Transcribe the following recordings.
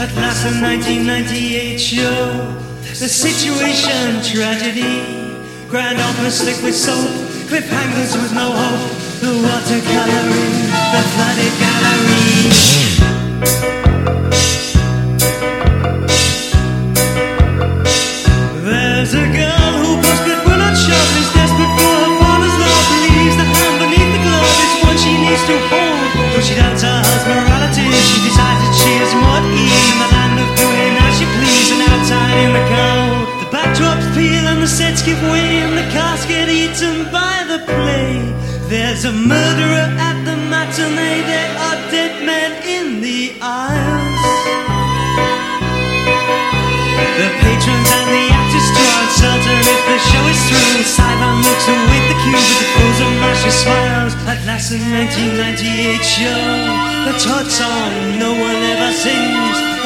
At last in 1998 show. The situation tragedy. Grand office slick with soap. Cliffhangers with no hope. The watercolor in the flooded gallery. There's a girl She needs to hold. Though she doubts her husband's morality, she decides that she is mud. The sets give way and the cast get eaten by the play. There's a murderer at the matinee, there are dead men in the aisles. The patrons and the actors are uncertain if the show is through. Sideline looks await the cue with the pose of mercy smiles. At last, the 1998 show, the Todd song no one ever sings.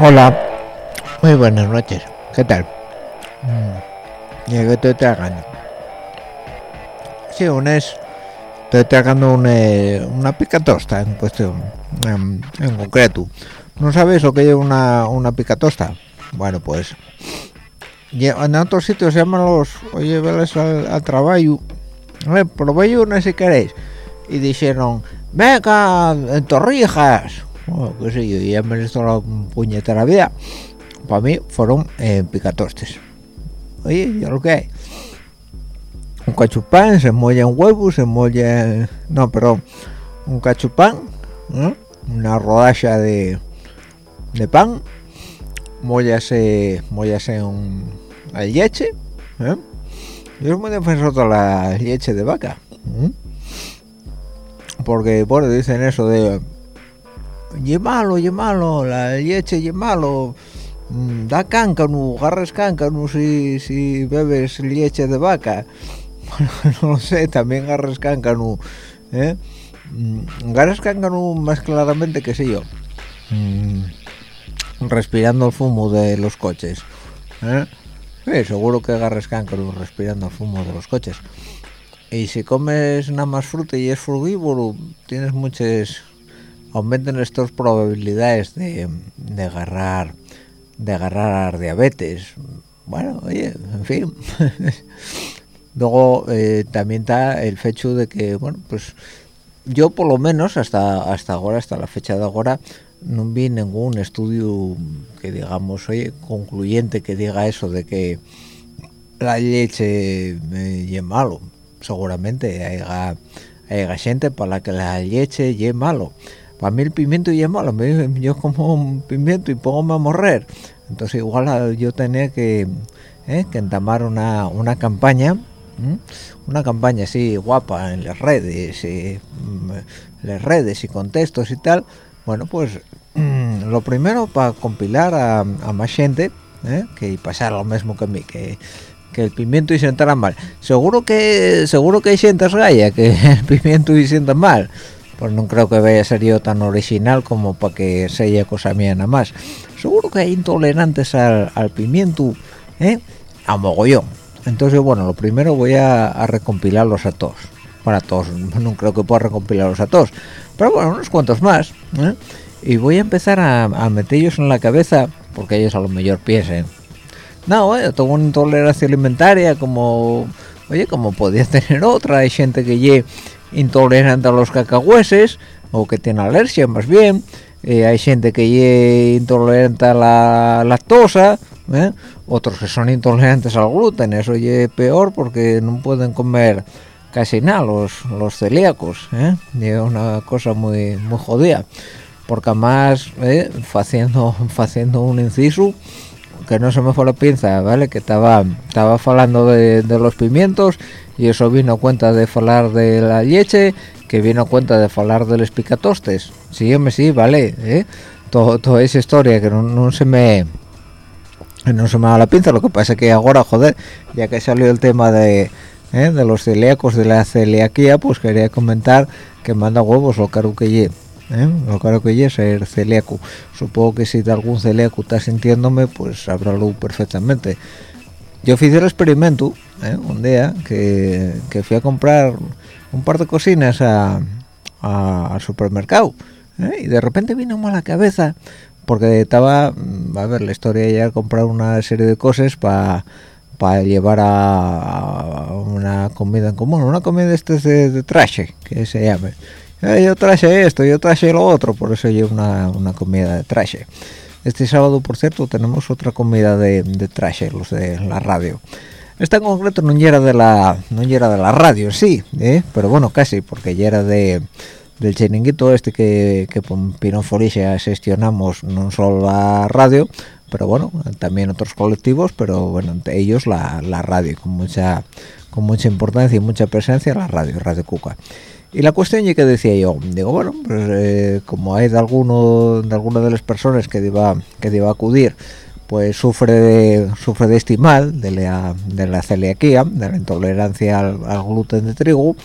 Hola, muy buenas noches. ¿Qué tal? Mm, ¿Y qué estoy tragando? Sí, un es. Estoy tragando una, una picatosta en cuestión, en, concreto. ¿No sabes lo que es una, una picatosta? Bueno, pues. En otros sitios se llaman los. Oye, veles al, al trabajo. Eh, probé una si queréis. Y dijeron, venga, en torrijas. Oh, qué sé yo, ya me esto la puñetera vida. Para mí fueron eh, picatostes. Oye, ya lo que hay. Un cachupán, se molla en huevos, se molla... No, perdón. Un cachupán, una rodaja de, de pan, mollase, mollase la leche. Yo soy muy defensor de la leche de vaca. ¿eh? Porque, bueno, dicen eso de y malo, la leche malo, mm, da cáncano, agarras cáncano si, si bebes leche de vaca. no lo sé, también agarras cáncano, ¿eh? Mm, Agarras cáncano más claramente que sé yo. Mm, respirando el fumo de los coches. ¿eh? Seguro que agarras cáncano respirando el fumo de los coches. Y si comes nada más fruta y es frugívoro, tienes muchas aumentan estas probabilidades de, de agarrar de agarrar diabetes. Bueno oye en fin. Luego eh, también está el hecho de que bueno pues yo por lo menos hasta hasta ahora hasta la fecha de ahora no vi ningún estudio que digamos oye concluyente que diga eso de que la leche eh, es malo. Seguramente hay, hay gente para la que la leche es malo para mí el pimiento es malo yo como un pimiento y pongo a morrer. Entonces igual yo tenía que eh, entamar una, campaña una campaña así guapa en las redes y, mm, las redes y contextos y tal. Bueno pues lo primero para compilar a, más gente ¿eh? que pasar lo mismo que a mí que, el pimiento y sentara mal. Seguro que seguro que hay gente raya que el pimiento y sienta mal pues no creo que vaya a ser yo tan original como para que sea cosa mía nada más seguro que hay intolerantes al, pimiento ¿eh? a mogollón entonces bueno lo primero voy a, recompilarlos a todos para todos no creo que pueda recompilarlos a todos pero bueno unos cuantos más ¿eh? y voy a empezar a, a, meterlos en la cabeza porque ellos a lo mejor piensen no eh, tengo una intolerancia alimentaria como oye como podía tener otra hay gente que lleve intolerante a los cacahueses o que tiene alergia más bien eh, hay gente que es intolerante a la lactosa ¿eh? otros que son intolerantes al gluten eso es peor porque no pueden comer casi nada los, los celíacos ¿eh? es una cosa muy muy jodida porque además ¿eh? haciendo haciendo un inciso que no se me fue la pinza vale que estaba estaba hablando de los pimientos y eso vino a cuenta de hablar de la leche que vino a cuenta de hablar de los picatostes sí sí vale ¿eh? Toda esa historia que no, se me no se me da la pinza lo que pasa es que ahora joder ya que salió el tema de ¿eh? de los celíacos de la celiaquía pues quería comentar que manda huevos lo caro que lleve ¿eh? lo caro que es ser celíaco supongo que si de algún celíaco está sintiéndome pues sabralo perfectamente yo hice el experimento ¿eh? un día que, fui a comprar un par de cocinas al supermercado ¿eh? y de repente vino a la cabeza porque estaba mm, a ver la historia ya comprar una serie de cosas para para llevar a, una comida en común una comida este de, de traje que se llame eh, yo traje esto yo traje lo otro por eso llevo una, una comida de traje este sábado, por cierto, tenemos otra comida de, de trash, los de la radio. Esta en concreto no era de la no era de la radio, sí, ¿eh? pero bueno, casi, porque ya era de del chiringuito este que, que con gestionamos no solo la radio, pero bueno, también otros colectivos, pero bueno, entre ellos la, la radio, con mucha con mucha importancia y mucha presencia la radio, Radio Cuca y la cuestión es que decía yo digo bueno pues eh, como hay de alguno de alguna de las personas que iba que iba a acudir pues sufre de sufre de este mal de la, de la celiaquía de la intolerancia al, gluten de trigo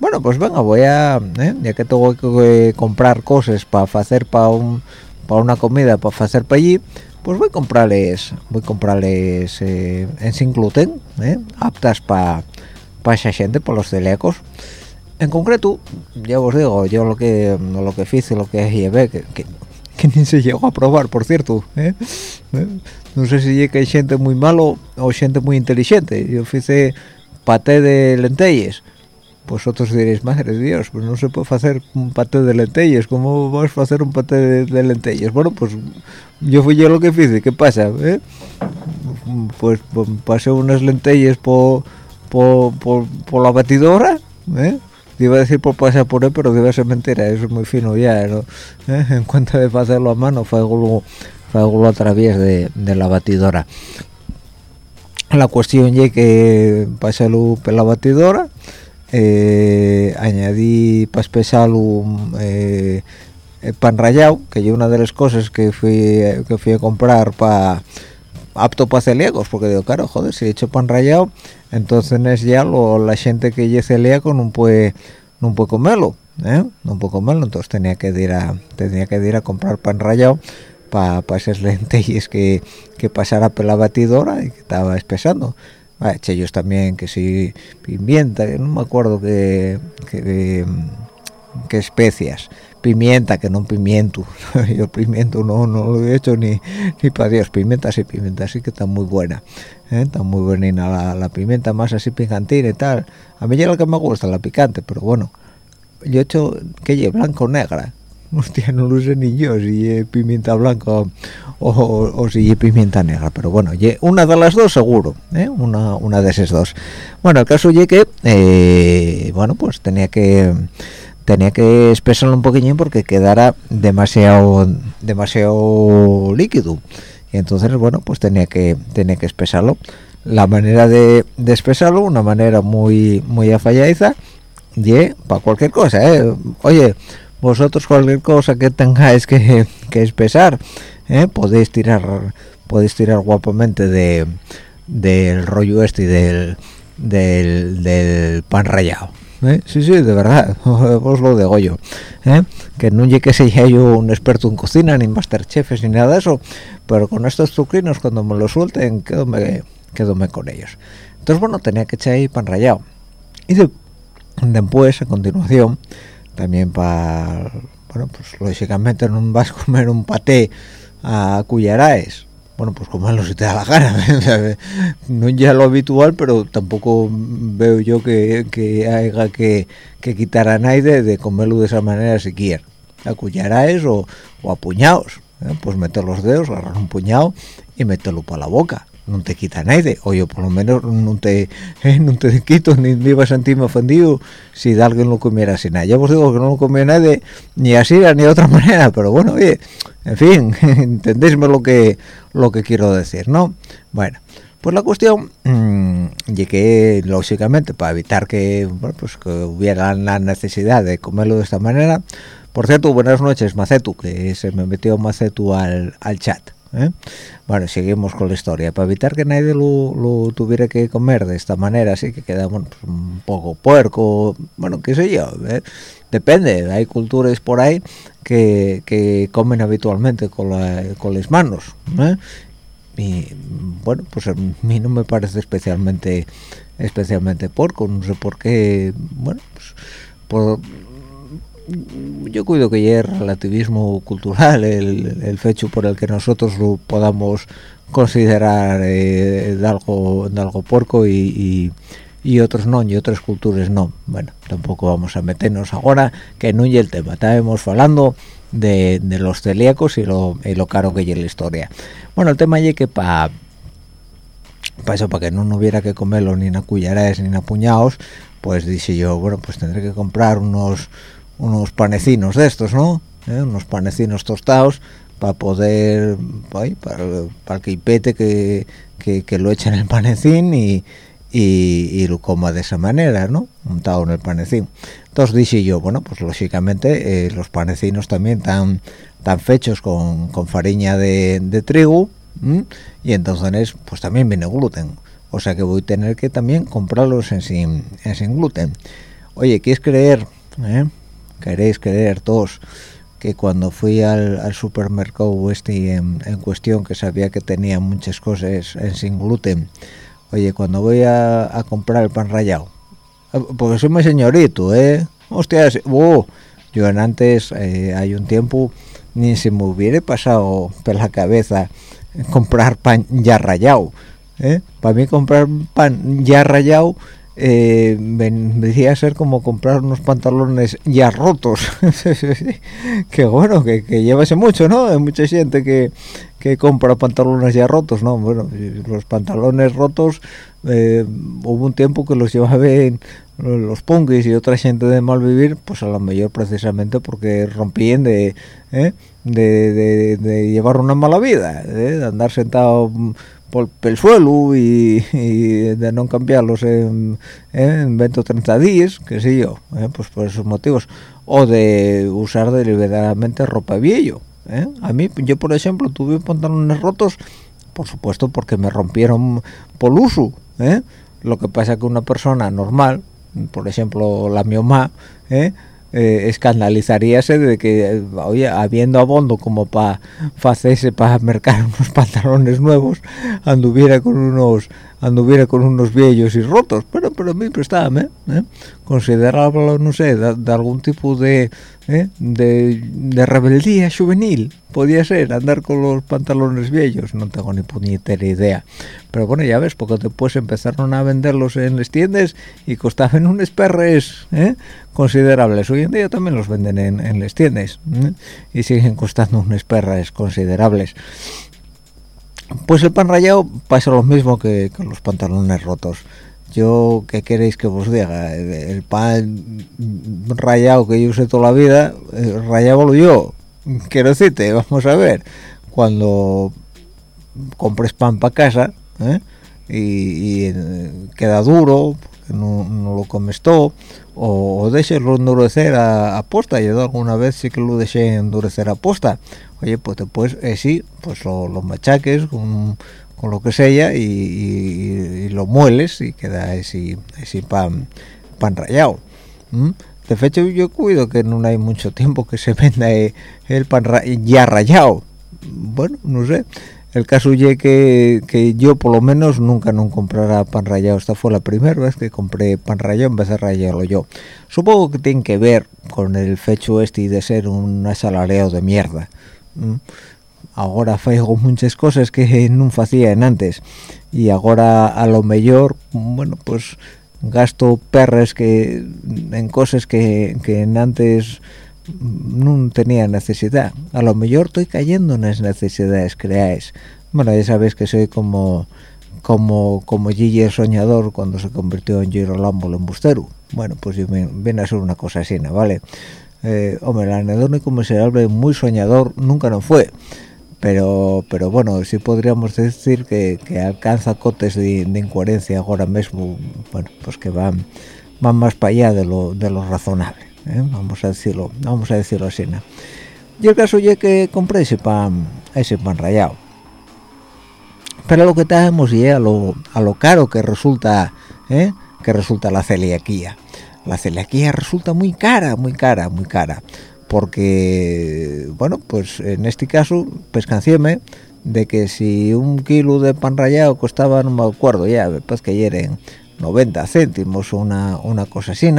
bueno pues venga voy a eh, ya que tengo que comprar cosas para hacer para un para una comida para hacer para allí pues voy a comprarles voy a comprarles eh, en sin gluten aptas para para esa gente por los celíacos en concreto ya os digo yo lo que lo que hice lo que llevé que, que, que, ni se llegó a probar por cierto ¿eh? ¿Eh? no sé si hay gente muy malo o gente muy inteligente yo hice paté de lentejas pues otros diréis madre de dios pues no se puede hacer un paté de lentejas cómo vas a hacer un paté de, lentejas bueno pues yo fui yo lo que hice qué pasa ¿Eh? pues, pues, pasé unas lentejas por por, por, por la batidora. Iba a decir por pasar por él pero debe ser mentira eso es muy fino ya ¿no? ¿Eh? en cuanto de hacerlo a mano fue algo, a través de, la batidora la cuestión es que pasarlo por la batidora eh, añadí para espesarlo eh, pan rallado que es una de las cosas que fui que fui a comprar para apto para celíacos porque digo claro joder si he hecho pan rallado entonces es ya lo, la gente que es celíaco no puede no puede comerlo ¿eh? no puede comerlo entonces tenía que ir a tenía que ir a comprar pan rallado para pa esas lentejas que, que pasara por la batidora y que estaba espesando. Ah, ellos también que si pimienta no me acuerdo que especias pimienta que no pimiento. Yo pimiento no no lo he hecho ni ni para Dios. Pimienta sí pimienta sí que está muy buena ¿eh? está muy buena la, la, pimienta más así picantina y tal. A mí ya lo que me gusta la picante pero bueno yo he hecho que lleve blanco negra. Hostia no lo sé ni yo si es pimienta blanca o, o, si es pimienta negra pero bueno una de las dos seguro ¿eh? una, una de esas dos. Bueno el caso es que eh, bueno pues tenía que tenía que espesarlo un poquillín porque quedara demasiado demasiado líquido y entonces bueno pues tenía que tenía que espesarlo la manera de, de espesarlo una manera muy muy afalladiza y para cualquier cosa ¿eh? oye vosotros cualquier cosa que tengáis que, que espesar ¿eh? podéis tirar podéis tirar guapamente de del rollo este y del, del, del pan rallado ¿Eh? sí sí de verdad os lo digo yo ¿eh? que no llegue que sea yo un experto en cocina ni masterchefs ni nada de eso pero con estos zucrinos cuando me lo suelten quedome, quedome con ellos entonces bueno tenía que echar ahí pan rallado y después a continuación también para bueno pues lógicamente no vas a comer un paté a cuyaraes bueno, pues comerlo si te da la gana. no ya lo habitual, pero tampoco veo yo que, que haya que, que quitar a nadie de comerlo de esa manera siquiera. A cucharaes o, o a puñados. ¿eh? Pues meter los dedos, agarrar un puñado y meterlo para la boca no te quita nadie. O yo por lo menos no te eh, no te quito ni, ni iba a sentirme ofendido si de alguien lo comiera así nada. Ya os digo que no lo comía nadie ni así ni de otra manera pero bueno oye en fin entendéisme lo que lo que quiero decir no bueno pues la cuestión mmm, que lógicamente para evitar que bueno, pues que hubiera la necesidad de comerlo de esta manera por cierto buenas noches Macetu que se me metió Macetu al, al chat ¿eh? bueno seguimos con la historia para evitar que nadie lo, tuviera que comer de esta manera así que queda pues, un poco puerco bueno qué sé yo depende hay culturas por ahí que, comen habitualmente con, con las manos ¿eh? y bueno pues a mí no me parece especialmente especialmente porco no sé por qué bueno pues por yo cuido que es relativismo cultural el, el fecho por el que nosotros lo podamos considerar eh, de algo de algo porco y, y, otros no y otras culturas no. Bueno tampoco vamos a meternos ahora que no y el tema. Estábamos hablando de, los celíacos y lo, y lo caro que es la historia. Bueno el tema es que para para eso para que no, hubiera que comerlo ni en cullaradas ni en puñados pues dije yo bueno pues tendré que comprar unos unos panecinos de estos, ¿no? ¿Eh? Unos panecinos tostados para poder, para, para que pete que, que, lo echen en el panecín y, y, lo coma de esa manera, ¿no? Montado en el panecín. Entonces dije yo, bueno, pues lógicamente eh, los panecinos también están tan fechos con, con fariña de, de trigo y entonces pues también viene gluten. O sea que voy a tener que también comprarlos en sin, en sin gluten. Oye, ¿quieres creer? Eh? Queréis creer todos que cuando fui al, supermercado este en, cuestión que sabía que tenía muchas cosas en sin gluten oye cuando voy a, comprar el pan rallado eh, porque soy muy señorito eh hostias oh, yo en antes eh, hay un tiempo ni se me hubiera pasado por la cabeza comprar pan ya rallado ¿eh? para mí comprar pan ya rallado eh, vendría a ser como comprar unos pantalones ya rotos que bueno que, que llevase mucho no hay mucha gente que, que compra pantalones ya rotos no bueno los pantalones rotos eh, hubo un tiempo que los llevaban los punkis y otra gente de mal vivir pues a lo mejor precisamente porque rompían de, ¿eh? de, de, llevar una mala vida ¿eh? de andar sentado por el suelo y, de no cambiarlos en, en 20 o 30 días, que sé yo, eh, pues por esos motivos, o de usar deliberadamente ropa viejo. Eh. A mí, yo por ejemplo, tuve pantalones rotos, por supuesto porque me rompieron por uso. Eh. Lo que pasa que una persona normal, por ejemplo la mi mamá, ¿eh? Eh, escandalizaríase de que oye habiendo abondo como para hacerse para mercar unos pantalones nuevos anduviera con unos anduviera con unos viejos y rotos pero pero a mí prestaba ¿eh? considerable, no sé, de, algún tipo de, ¿eh? de, de, rebeldía juvenil, podía ser, andar con los pantalones viejos, no tengo ni puñetera idea. Pero bueno, ya ves, porque después empezaron a venderlos en las tiendas y costaban unos perres ¿eh? considerables. Hoy en día también los venden en, en las tiendas ¿eh? y siguen costando unos perres considerables. Pues el pan rayado pasa lo mismo que con los pantalones rotos. Yo qué queréis que os diga el pan rayado que yo usé toda la vida eh, rayábalo yo. Quiero decirte vamos a ver. Cuando compres pan para casa ¿eh? y, eh, queda duro no, no, lo comes todo o, déjelo endurecer a, posta yo alguna vez sí que lo dejé endurecer a posta oye pues después sí pues lo, lo machaques con con lo que sea y, lo mueles y queda ese, ese pan, pan rallado. De hecho yo cuido que no hay mucho tiempo que se venda el pan ya rayado. Bueno, no sé. El caso es que, que yo por lo menos nunca no comprara pan rallado. Esta fue la primera vez que compré pan rallado en vez de rayarlo yo. Supongo que tiene que ver con el fecho este de ser un asalariado de mierda ahora faigo muchas cosas que no hacía en antes y ahora a lo mejor bueno pues gasto perres que en cosas que, que en antes no tenía necesidad. A lo mejor estoy cayendo en las necesidades creáis bueno ya sabéis que soy como como como Gigi el soñador cuando se convirtió en Girolamo el embustero bueno pues viene a ser una cosa así vale. Eh, hombre el anedónico miserable muy soñador nunca no fue. Pero pero bueno sí podríamos decir que, alcanza cotes de, incoherencia ahora mismo. Bueno pues que van van más para allá de lo, de lo razonable ¿eh? vamos a decirlo vamos a decirlo así ¿no? y el caso es que compré ese pan ese pan rayado pero lo que tenemos y a lo, a lo caro que resulta ¿eh? que resulta la celiaquía la celiaquía resulta muy cara muy cara muy cara porque bueno pues en este caso pescanciéme de que si un kilo de pan rallado costaba no me acuerdo ya pues que ayer en 90 céntimos una una cosa así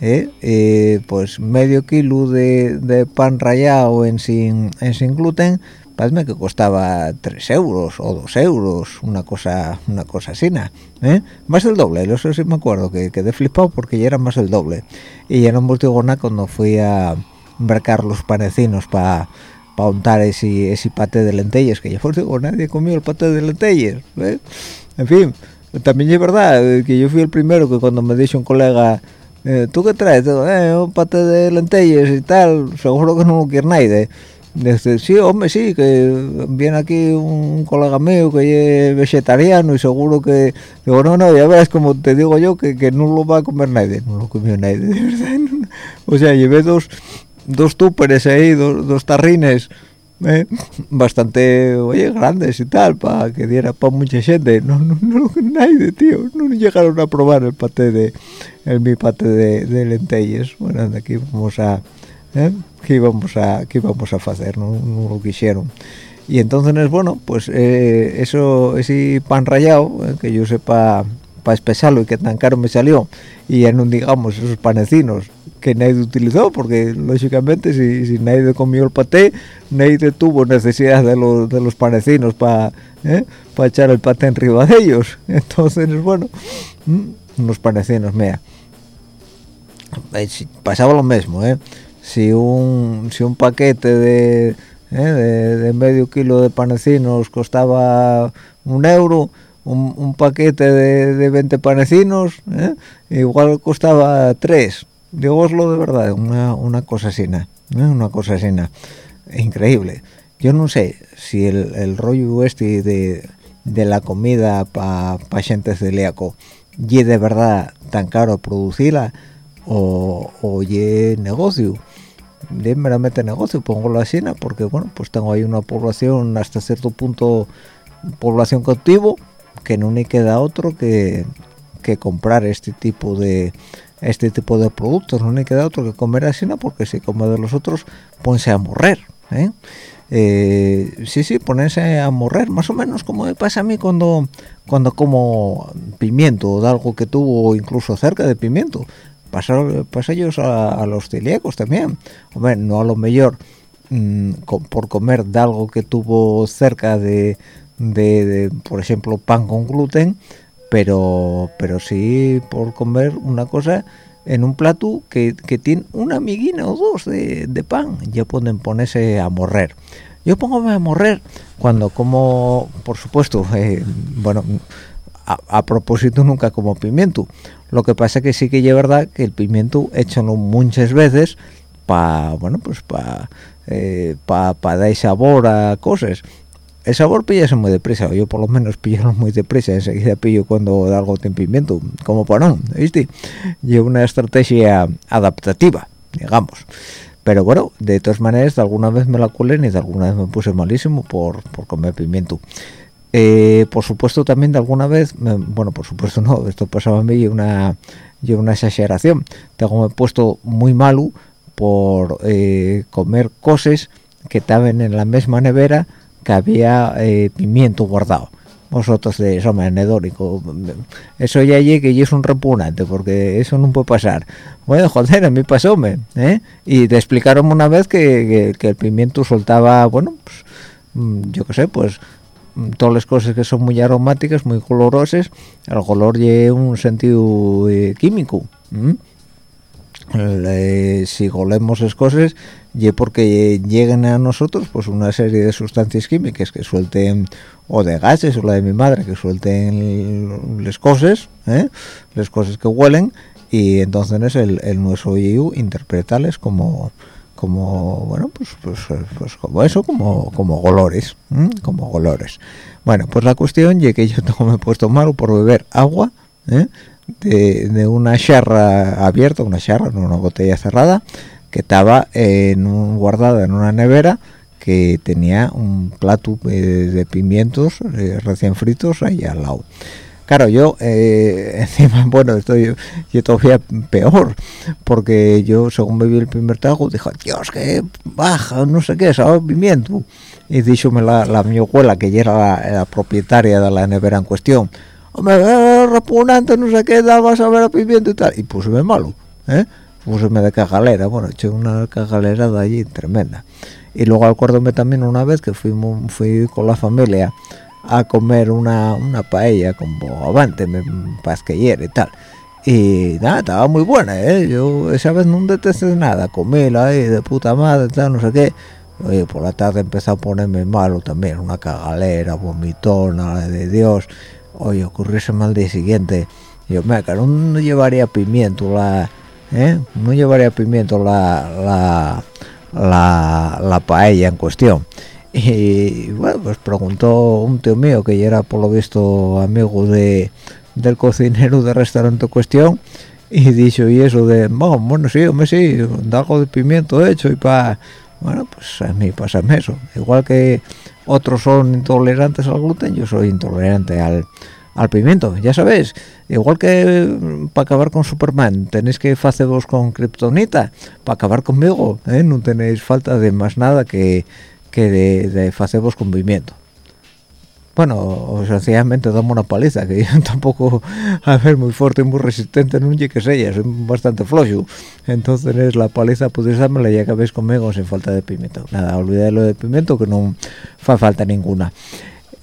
¿eh? Eh, pues medio kilo de, pan rallado en sin en sin gluten parece que costaba 3 euros o 2 euros una cosa una cosa así ¿eh? más el doble eso sí me acuerdo que quedé flipado porque ya era más el doble y ya no nada cuando fui a embarcar los panecinos para pa untar ese, ese pate de lentejas que ya fue digo nadie comió el pate de lentejas ¿eh? en fin también es verdad que yo fui el primero que cuando me dijo un colega eh, ¿tú qué traes? Eh, un pate de lentejas y tal seguro que no lo quiere nadie Dice, sí, hombre, sí, que viene aquí un colega mío que es vegetariano y seguro que... Digo, no, no, ya ves, como te digo yo, que, que no lo va a comer nadie. No lo comió nadie, de verdad. O sea, llevé dos, dos túperes ahí, dos, dos tarrines eh, bastante, oye, grandes y tal, para que diera para mucha gente. No, no, no, nadie, tío, no llegaron a probar el pate de, el mi pate de, de lentejas. Bueno, aquí vamos a, eh, íbamos a, que íbamos a hacer, no, no lo quisieron. Y entonces, bueno, pues eh, eso, ese pan rallado, eh, que yo sepa para espesarlo y que tan caro me salió, y ya no digamos esos panecinos que nadie utilizó porque lógicamente si, si nadie comió el paté nadie tuvo necesidad de los, de los panecinos para ¿eh? echar el paté arriba de ellos entonces bueno unos panecinos mira eh, pasaba lo mismo ¿eh? si un si un paquete de, ¿eh? de, medio kilo de panecinos costaba un euro un, paquete de, de 20 panecinos igual costaba 3 digo de verdad una, una cosa así ¿eh? una cosa así increíble. Yo no sé si el, el rollo este de, de la comida para pa gente celíaco y de verdad tan caro producirla o, o y negocio. De meramente negocio pongo la cena porque bueno pues tengo ahí una población hasta cierto punto población cautivo que no me queda otro que, que comprar este tipo de este tipo de productos no hay queda otro que comer así no porque si come de los otros ponse a morrer ¿eh? Eh, sí sí ponerse a morrer más o menos como me pasa a mí cuando cuando como pimiento de algo que tuvo incluso cerca de pimiento. Pasar ellos a, los celíacos también. Hombre no a lo mejor mm, por comer de algo que tuvo cerca de, de, por ejemplo pan con gluten pero pero sí por comer una cosa en un plato que, que tiene una miguina o dos de, de, pan ya pueden ponerse a morrer. Yo pongo a morrer cuando como por supuesto eh, bueno a, propósito nunca como pimiento. Lo que pasa que sí que es verdad que el pimiento hecho muchas veces para bueno pues para eh, para dar sabor a cosas el sabor pilla muy deprisa yo por lo menos pillo muy deprisa enseguida pillo cuando algo de pimiento como para no viste y una estrategia adaptativa digamos. Pero bueno de todas maneras de alguna vez me la cuelen y de alguna vez me puse malísimo por, por comer pimiento. Eh, por supuesto también de alguna vez bueno por supuesto no esto pasaba a mí y una y una exageración. Tengo me puesto muy malo por eh, comer cosas que estaban en la misma nevera que había eh, pimiento guardado. Vosotros de eso anedórico eso ya llegue y es un repugnante porque eso no puede pasar bueno joder a mí pasóme ¿eh? y te explicaron una vez que, el pimiento soltaba bueno pues, mm, yo qué sé pues mm, todas las cosas que son muy aromáticas muy colorosas el color lleva un sentido eh, químico si golemos esas cosas y porque lleguen a nosotros pues una serie de sustancias químicas que suelten o de gases o la de mi madre que suelten las cosas ¿eh? las cosas que huelen y entonces el, el nuestro IU interpretarles como como bueno pues, pues, pues como eso como como colores como colores bueno pues la cuestión es que yo tengo me he puesto malo por beber agua ¿eh? de, de, una charra abierta una charra no una botella cerrada que estaba en guardada en una nevera que tenía un plato eh, de pimientos eh, recién fritos ahí al lado. Claro yo eh, encima bueno estoy yo todavía peor porque yo según vi el primer trago dije dios que baja no sé qué sabe pimiento y díjome la, la mi abuela que ya era la, propietaria de la nevera en cuestión hombre repugnante no sé qué daba saber a pimiento y tal y puseme malo ¿eh? Puseme de cagalera, bueno, eché una cagalera de allí tremenda. Y luego acuérdome también una vez que fuimos, fui con la familia a comer una, una paella con bogavante, pasqueyer y tal. Y nada, estaba muy buena, ¿eh? Yo esa vez no detesté nada, comíla ahí de puta madre, tal, no sé qué. Oye, por la tarde empezó a ponerme malo también, una cagalera, vomitona, de Dios. Oye, ocurriese mal día siguiente. Yo, me no llevaría pimiento la ¿eh? no llevaría pimiento la, la, la, paella en cuestión. Y bueno pues preguntó un tío mío que ya era por lo visto amigo de del cocinero del restaurante en cuestión y dicho y eso de bueno, bueno sí hombre sí algo de pimiento hecho y para bueno pues a mí pasa eso. Igual que otros son intolerantes al gluten yo soy intolerante al al pimiento, ya sabéis, igual que mm, para acabar con Superman tenéis que haceros con Kryptonita, para acabar conmigo, ¿eh? no tenéis falta de más nada que, que de, de con pimiento. Bueno, sencillamente damos una paliza, que yo tampoco, a ver, muy fuerte y muy resistente, no sé que sea, soy bastante flojo. Entonces la paliza podéis dármela ya acabéis conmigo sin falta de pimiento. Nada, olvidé lo de pimiento que no fa falta ninguna.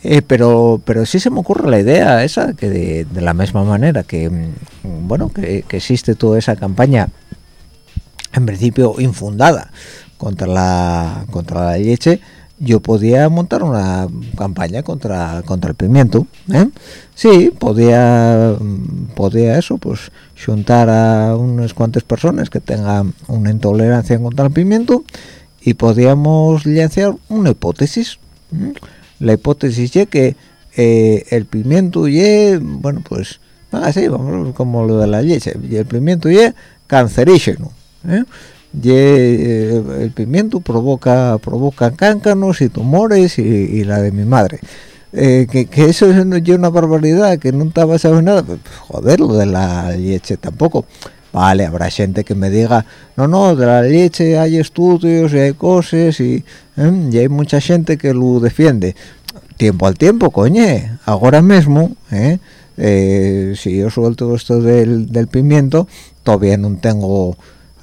Eh, pero pero sí se me ocurre la idea esa que de, la misma manera que mm, bueno que, existe toda esa campaña en principio infundada contra la contra la leche yo podía montar una campaña contra contra el pimiento ¿eh? sí podía mm, podía eso pues juntar a unas cuantas personas que tengan una intolerancia contra el pimiento y podíamos lanzar una hipótesis la hipótesis es que eh, el pimiento y bueno pues así vamos como lo de la leche y el pimiento y cancerígeno ¿eh? eh, el pimiento provoca provoca cáncanos y tumores y, la de mi madre que, eso es una barbaridad que no estaba basado nada pues, joder lo de la leche tampoco vale habrá gente que me diga no no de la leche hay estudios y hay cosas y, y hay mucha gente que lo defiende tiempo al tiempo coñe ahora mismo ¿eh? Eh, si yo suelto esto del, del pimiento todavía no tengo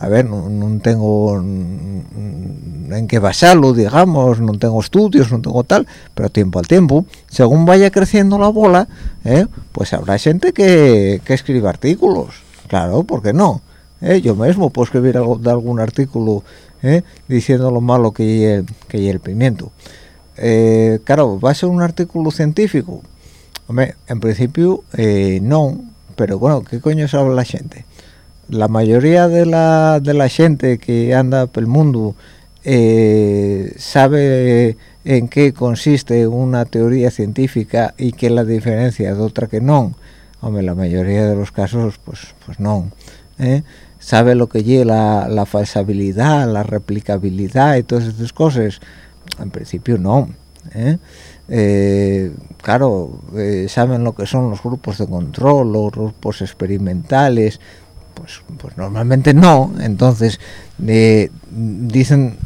a ver, no, tengo en qué basarlo, digamos, no tengo estudios, no tengo tal, pero tiempo al tiempo, según vaya creciendo la bola, ¿eh? pues habrá gente que, que escriba artículos, claro, ¿por qué no? ¿Eh? Yo mismo puedo escribir algo, de algún artículo ¿eh? diciendo lo malo que es que el pimiento. claro, ¿va a ser un artículo científico? Hombre, en principio no, pero bueno, ¿qué coño sabe la gente? la mayoría de la, de la gente que anda por el mundo eh, sabe en qué consiste una teoría científica y qué es la diferencia de otra que no. Hombre, la mayoría de los casos, pues, pues no. ¿eh? Sabe lo que lleva la, falsabilidad, la replicabilidad y todas esas cosas. En principio no. ¿eh? claro, saben lo que son los grupos de control, los grupos experimentales, pues, pues normalmente no entonces eh, dicen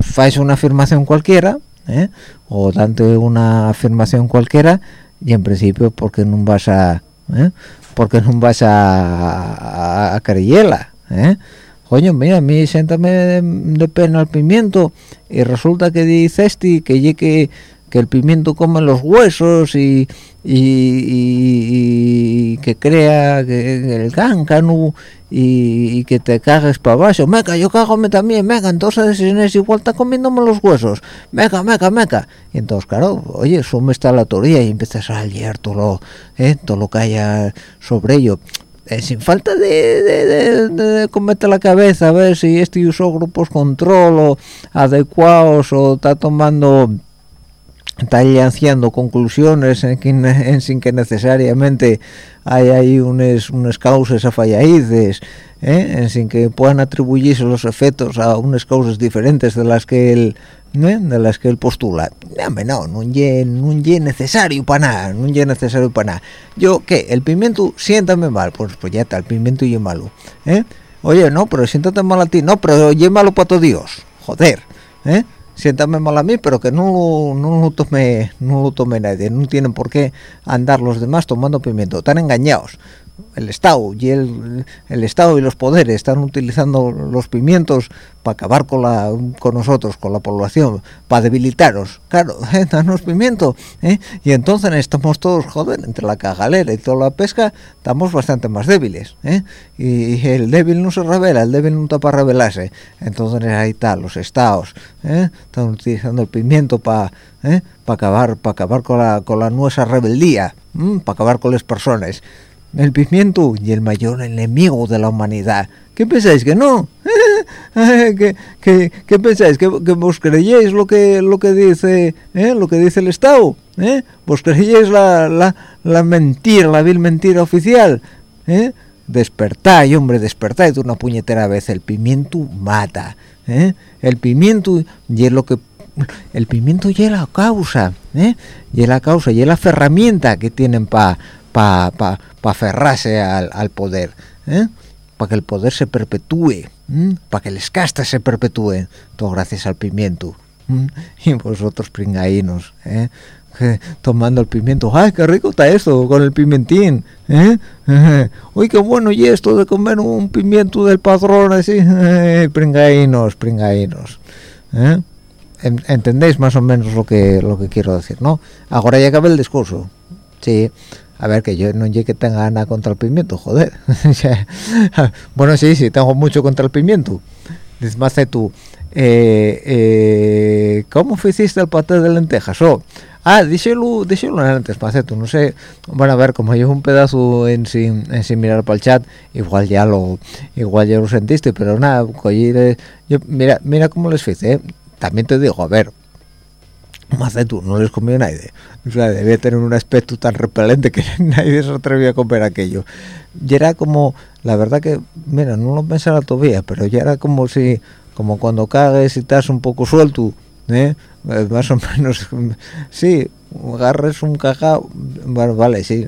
faz una afirmación cualquiera ¿eh? o tanto una afirmación cualquiera y en principio porque no vas a ¿eh? porque no vas a, a, creerla ¿eh? coño mira a mí siéntame de, pena al pimiento y resulta que dice este que que que el pimiento come los huesos y, y, que crea el cáncano y, que te cagues para abajo. Meca, yo cagome también, meca, entonces es igual está comiéndome los huesos. Meca, meca, meca. Y entonces, claro, oye, me está la teoría y empiezas a leer todo lo, eh, lo que haya sobre ello. Eh, sin falta de, de, de, cometer la cabeza a ver si este usó grupos control o adecuados o está tomando está haciendo conclusiones en, sin que necesariamente hay ahí unas, unas causas a ¿eh? en sin que puedan atribuirse los efectos a unas causas diferentes de las que él ¿eh? de las que él postula no no es necesario para nada no es necesario para nada yo qué el pimiento siéntame mal pues pues ya está el pimiento y malo ¿eh? oye no pero siéntate mal a ti no pero oye malo para todo Dios joder ¿eh? Siéntame mal a mí pero que no, no lo tome no lo tome nadie no tienen por qué andar los demás tomando pimiento están engañados el Estado y el, el, Estado y los poderes están utilizando los pimientos para acabar con la con nosotros con la población para debilitaros claro ¿eh? danos pimiento ¿eh? y entonces estamos todos joder entre la cagalera y toda la pesca estamos bastante más débiles ¿eh? y, el débil no se revela el débil no está para rebelarse entonces ahí está los estados ¿eh? están utilizando el pimiento para ¿eh? para acabar para acabar con la con la nuestra rebeldía para acabar con las personas el pimiento y el mayor enemigo de la humanidad. ¿Qué pensáis que no? ¿Qué, qué, pensáis que, vos creyéis lo que lo que dice eh? lo que dice el Estado? ¿Eh? ¿Vos creyéis la, la, la, mentira, la vil mentira oficial? ¿Eh? Despertáis, hombre, despertáis de una puñetera vez. El pimiento mata. ¿eh? El pimiento y es lo que el pimiento y es la causa, ¿eh? y es la causa y es la herramienta que tienen para para pa, pa aferrarse al, al poder, ¿eh? para que el poder se perpetúe, para que las castas se perpetúen, todo gracias al pimiento. Y vosotros pringaínos, ¿eh? tomando el pimiento, ¡ay, qué rico está esto con el pimentín! ¿eh? ¡Uy, qué bueno y esto de comer un pimiento del padrón así! pringaínos, pringaínos. ¿eh? ¿Entendéis más o menos lo que lo que quiero decir, no? Ahora ya acaba el discurso. Sí, a ver que yo no llegue tenga nada contra el pimiento joder bueno sí sí tengo mucho contra el pimiento dices más tú eh, eh, ¿cómo hiciste el paté de lentejas? Oh, ah, díselo, díselo antes, tú no sé, bueno, a ver, como llevo un pedazo en sin, en sin mirar para el chat, igual ya lo, igual ya lo sentiste, pero nada, yo, mira, mira cómo les hice, ¿eh? también te digo, a ver, tú no les comió nadie. O sea debía tener un aspecto tan repelente que nadie se atrevía a comer aquello. Y era como la verdad que mira no lo pensaba todavía pero ya era como si como cuando cagues y estás un poco suelto ¿eh? Eh, más o menos sí agarres un cagao bueno vale sí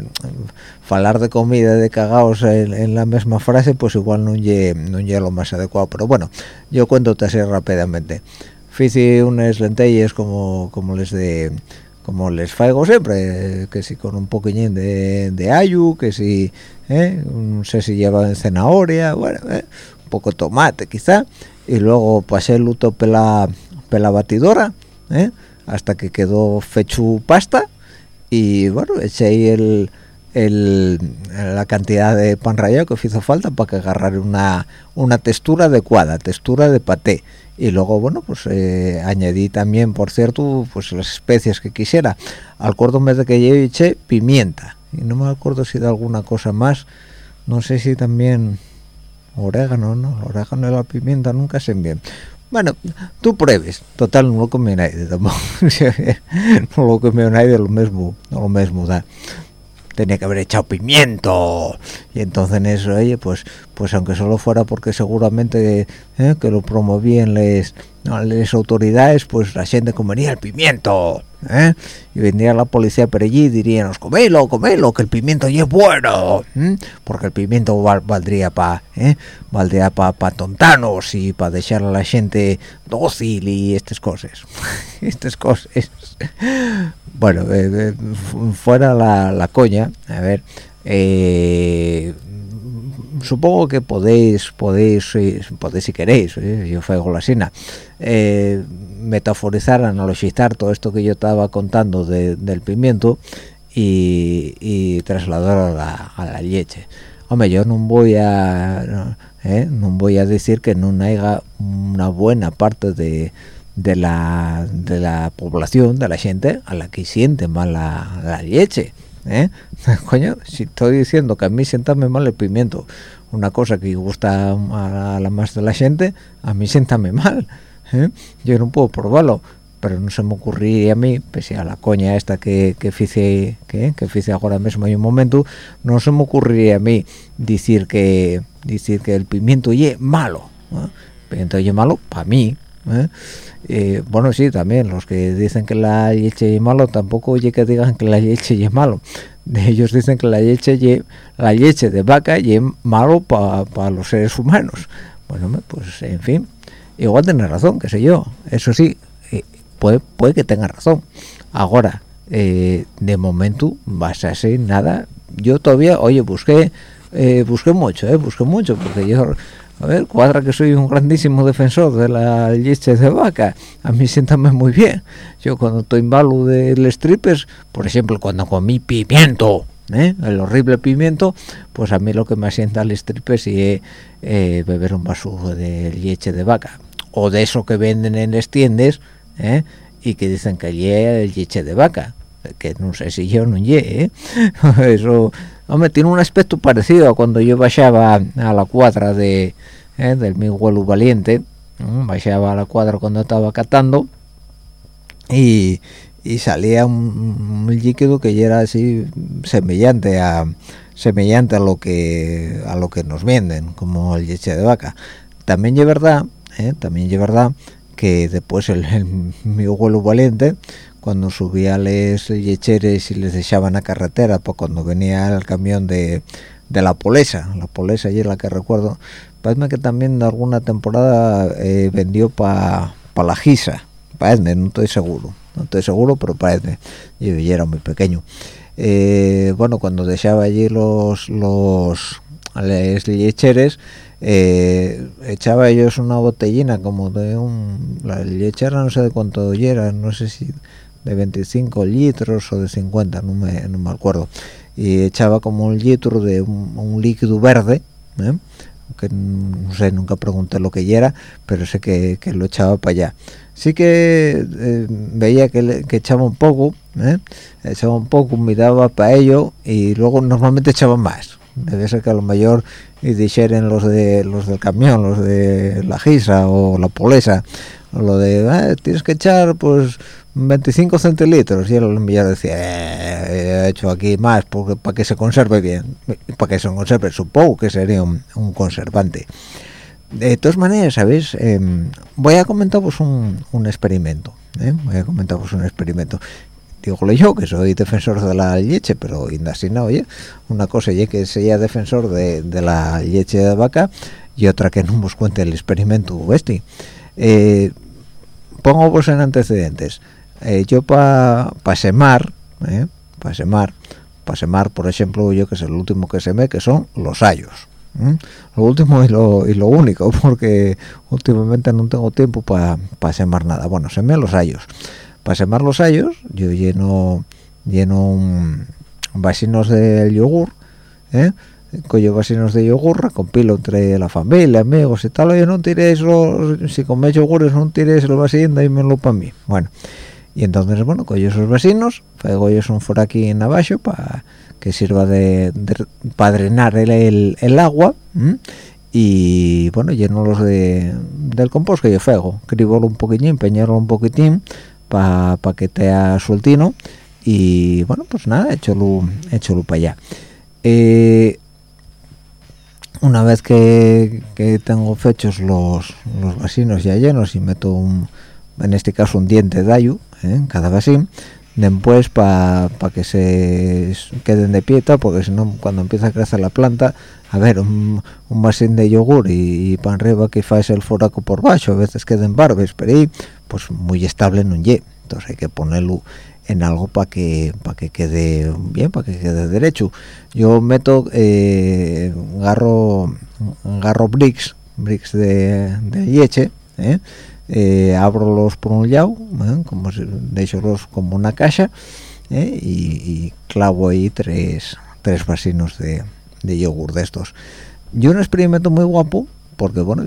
hablar de comida de cagaos en, la misma frase pues igual no lle, no lo más adecuado pero bueno yo cuento así rápidamente hice unas lentillas como como les de como les faigo siempre que si con un poquillín de, de ayu que si ¿eh? no sé si lleva en zanahoria bueno ¿eh? un poco tomate quizá y luego pasé el luto pela pela batidora ¿eh? hasta que quedó fechu pasta y bueno eché el, el, la cantidad de pan rallado que hizo falta para que agarrar una, una textura adecuada textura de paté y luego bueno pues eh, añadí también por cierto pues las especies que quisiera. Al corto mes de que yo eché pimienta. Y no me acuerdo si de alguna cosa más. No sé si también orégano no orégano y la pimienta nunca se bien. Bueno tú pruebes. Total no lo come nadie tampoco. No lo come nadie lo mismo lo mismo da tenía que haber echado pimiento. Y entonces en eso oye pues pues aunque solo fuera porque seguramente eh, que lo promovían les autoridades pues la gente comería el pimiento ¿eh? y vendría la policía por allí y diríamos comelo comelo que el pimiento ya es bueno porque el pimiento valdría para ¿eh? valdría para pa tontanos y para dejar a la gente dócil y estas cosas estas cosas bueno eh, fuera la, la, coña a ver supongo que podéis podéis podéis si queréis yo fuego la sina metaforizar analogizar todo esto que yo estaba contando del pimiento y, y trasladar a la, a la leche hombre yo no voy a no voy a decir que no haya una buena parte de de la, de la población, de la gente, a la que siente mal la leche. ¿Eh? Coño, si estoy diciendo que a mí siéntame mal el pimiento, una cosa que gusta a la más de la gente, a mí siéntame mal. ¿eh? Yo no puedo probarlo, pero no se me ocurriría a mí, pese a la coña esta que que hice, que, que ahora mismo en un momento, no se me ocurriría a mí decir que decir que el pimiento es malo. ¿eh? El pimiento es malo para mí, ¿eh? Eh, bueno sí también los que dicen que la leche es malo tampoco oye que digan que la leche es malo. Ellos dicen que la leche la leche de vaca es malo para los seres humanos. Bueno pues en fin igual tiene razón qué sé yo. Eso sí eh, puede puede que tenga razón. Ahora de momento vas a ser nada. Yo todavía oye busqué busqué mucho eh busqué mucho porque yo a ver, cuadra que soy un grandísimo defensor de la leche de vaca. A mí siéntame muy bien. Yo cuando estoy en de los tripes, por ejemplo, cuando comí pimiento, ¿eh? el horrible pimiento, pues a mí lo que me asienta los tripes es eh, beber un vaso de leche de vaca. O de eso que venden en las tiendas, ¿eh? y que dicen que es leche de vaca. Que no sé si yo no ¿eh? Eso hombre tiene un aspecto parecido a cuando yo bajaba a la cuadra de eh, del mi vuelo valiente bajaba a la cuadra cuando estaba catando y, y salía un, líquido que ya era así semejante a semejante a lo que a lo que nos venden como el leche de vaca. También es verdad eh, también es verdad que después el, el mi vuelo valiente cuando subía les lecheres y les dejaban a carretera pues cuando venía el camión de, de la polesa la polesa y es la que recuerdo. Parece que también de alguna temporada eh, vendió para pa la gisa. Parece no estoy seguro no estoy seguro pero parece. Yo, era muy pequeño. Eh, bueno cuando dejaba allí los los les eh, echaba ellos una botellina como de un la lechera no sé de cuánto era no sé si de 25 litros o de 50, no me, no me acuerdo. Y echaba como un litro de un, líquido verde, ¿eh? que no sé, nunca pregunté lo que era, pero sé que, que lo echaba para allá. Sí que eh, veía que, que, echaba un poco, ¿eh? echaba un poco, miraba para ello y luego normalmente echaba más. Debe ser que a lo mejor y dijeren los de los del camión, los de la gisa o la polesa, lo de ah, tienes que echar pues 25 centilitros y el enviado decía eh, he hecho aquí más porque para que se conserve bien para que se conserve supongo que sería un, conservante. De todas maneras sabéis em, voy a comentaros un, un experimento ¿eh? voy a comentaros un experimento. Digo yo que soy defensor de la leche pero así no oye una cosa ya que sea defensor de, de, la leche de vaca y otra que no os cuente el experimento este. Eh, pongo vos en antecedentes eh, yo para pa semar ¿eh? semar semar por ejemplo yo que es el último que semé que son los ayos lo último y lo, y lo único porque últimamente no tengo tiempo para semar nada. Bueno semé los ayos. Para semar los ayos yo lleno lleno un, vasinos de yogur ¿eh? cojo vasinos de yogur recompilo entre la familia amigos y tal. Oye no tiréis los si coméis yogures no tiréis el vasín lo para mí. Bueno y entonces bueno cojo esos vasinos pego ellos un aquí en abajo para que sirva de, para drenar el, el, agua y bueno lleno los de del compost que yo fego cribolo un poquitín peñarlo un poquitín para pa que te sueltino y bueno pues nada échalo échalo para allá. Eh, una vez que, tengo fechos los, los vasinos ya llenos y meto un, en este caso un diente de ayu ¿eh? en vasín después para que se queden de pieta porque si no cuando empieza a crecer la planta a ver un, un vasín de yogur y, para arriba que faes el foraco por bajo a veces queden barbes pero ahí pues muy estable no ye entonces hay que ponerlo en algo para que para que quede bien para que quede derecho yo meto eh, garro garro bricks bricks de, de leche ¿eh? Eh, abro los por un lado ¿eh? como si, los como una caja y, clavo ahí tres tres vasinos de, de yogur de estos yo un experimento muy guapo porque bueno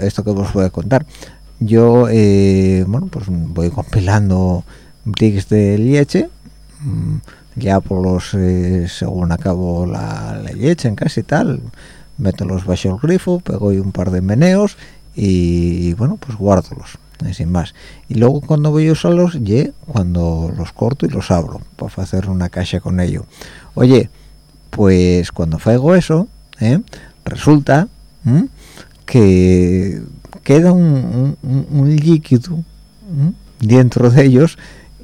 esto que os voy a contar yo bueno pues voy compilando bricks de leche mm, ya por los eh, según acabo la, leche en casi tal meto los bajo el grifo pego un par de meneos y, bueno pues guárdolos eh, sin más y luego cuando voy a usarlos ye cuando los corto y los abro para hacer una caja con ello oye pues cuando hago eso eh, resulta que queda un, líquido dentro de ellos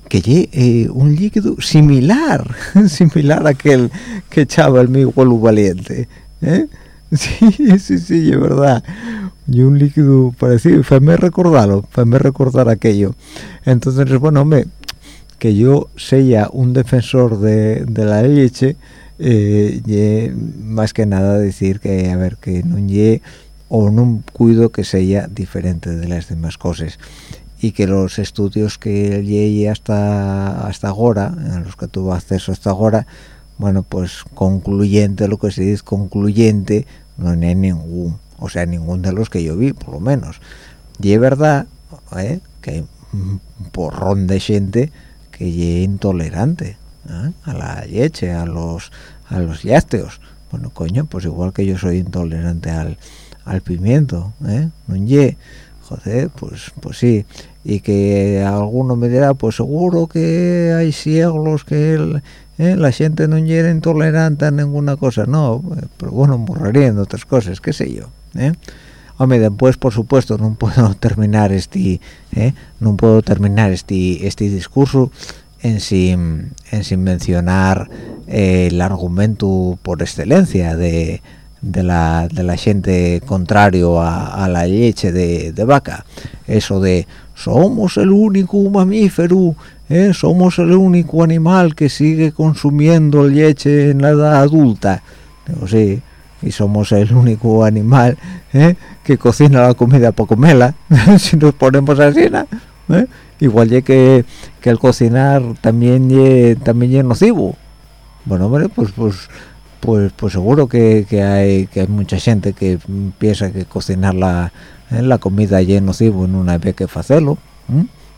que eh, un líquido similar, similar a aquel que echaba el mi valiente. Sí, sí, sí, es verdad. Y un líquido parecido, me recordarlo, me recordar aquello. Entonces, bueno, hombre, que yo sea un defensor de, la leche, eh, más que nada decir que, a ver, que no ye o no cuido que sea diferente de las demás cosas y que los estudios que llegué hasta hasta ahora, en los que tuvo acceso hasta ahora, bueno, pues concluyente, lo que se dice concluyente, no hay ningún, o sea, ningún de los que yo vi, por lo menos. Y es verdad ¿eh? que hay un porrón de gente que es intolerante ¿eh? a la leche, a los a los lácteos. Bueno, coño, pues igual que yo soy intolerante al, al pimiento, ¿eh? No joder, pues pues sí y que alguno me dirá pues seguro que hay ciegos que eh, la gente no llega intolerante a ninguna cosa no pero bueno morrerían de otras cosas qué sé yo ¿eh? hombre después por supuesto no puedo terminar este ¿eh? no puedo terminar este este discurso en sin en sin mencionar eh, el argumento por excelencia de de la, de la gente contrario a, la leche de, de, vaca eso de somos el único mamífero ¿eh? somos el único animal que sigue consumiendo leche en la edad adulta sí y somos el único animal ¿eh? que cocina la comida para comerla si nos ponemos así ¿eh? igual que, que el cocinar también es también nocivo bueno hombre pues pues pues pues seguro que, hay que hay mucha gente que piensa que cocinar la, eh, la comida ya es nocivo en una vez que hacerlo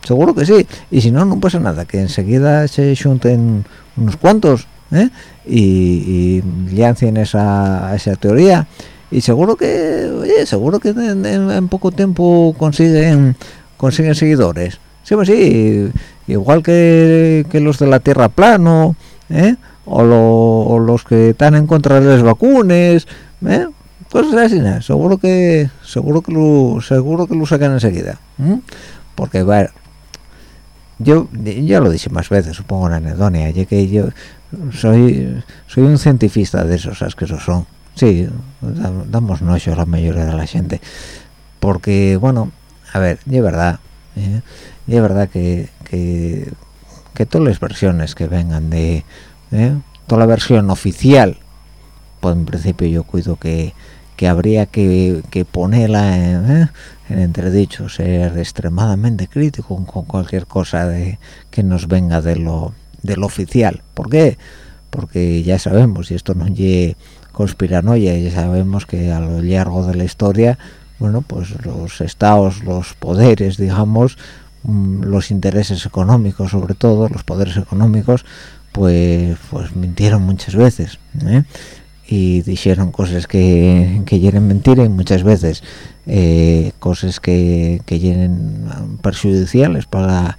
seguro que sí y si no no pasa nada que enseguida se junten unos cuantos ¿eh? y, y lancen esa, esa teoría y seguro que oye seguro que en, poco tiempo consiguen consiguen seguidores sí pues sí igual que, que los de la tierra plano ¿eh? o, los que están en contra de las vacunas ¿eh? cosas así seguro que seguro que lo seguro que lo sacan enseguida porque va yo ya lo dije más veces supongo en anedonia ya que yo soy soy un científico de esos ¿sabes que esos son sí damos nocho a la mayoría de la gente porque bueno a ver es verdad ¿eh? verdad que, que, que todas las versiones que vengan de ¿eh? toda la versión oficial pues en principio yo cuido que, que habría que, que ponerla en, ¿eh? en, entredicho ser extremadamente crítico con cualquier cosa de que nos venga de lo del oficial ¿por qué? porque ya sabemos y esto no es conspiranoia ya sabemos que a lo largo de la historia bueno pues los estados los poderes digamos mm, los intereses económicos sobre todo los poderes económicos pues pues mintieron muchas veces ¿eh? Y dijeron cosas que, que quieren mentir y muchas veces eh, cosas que, que quieren perjudiciales para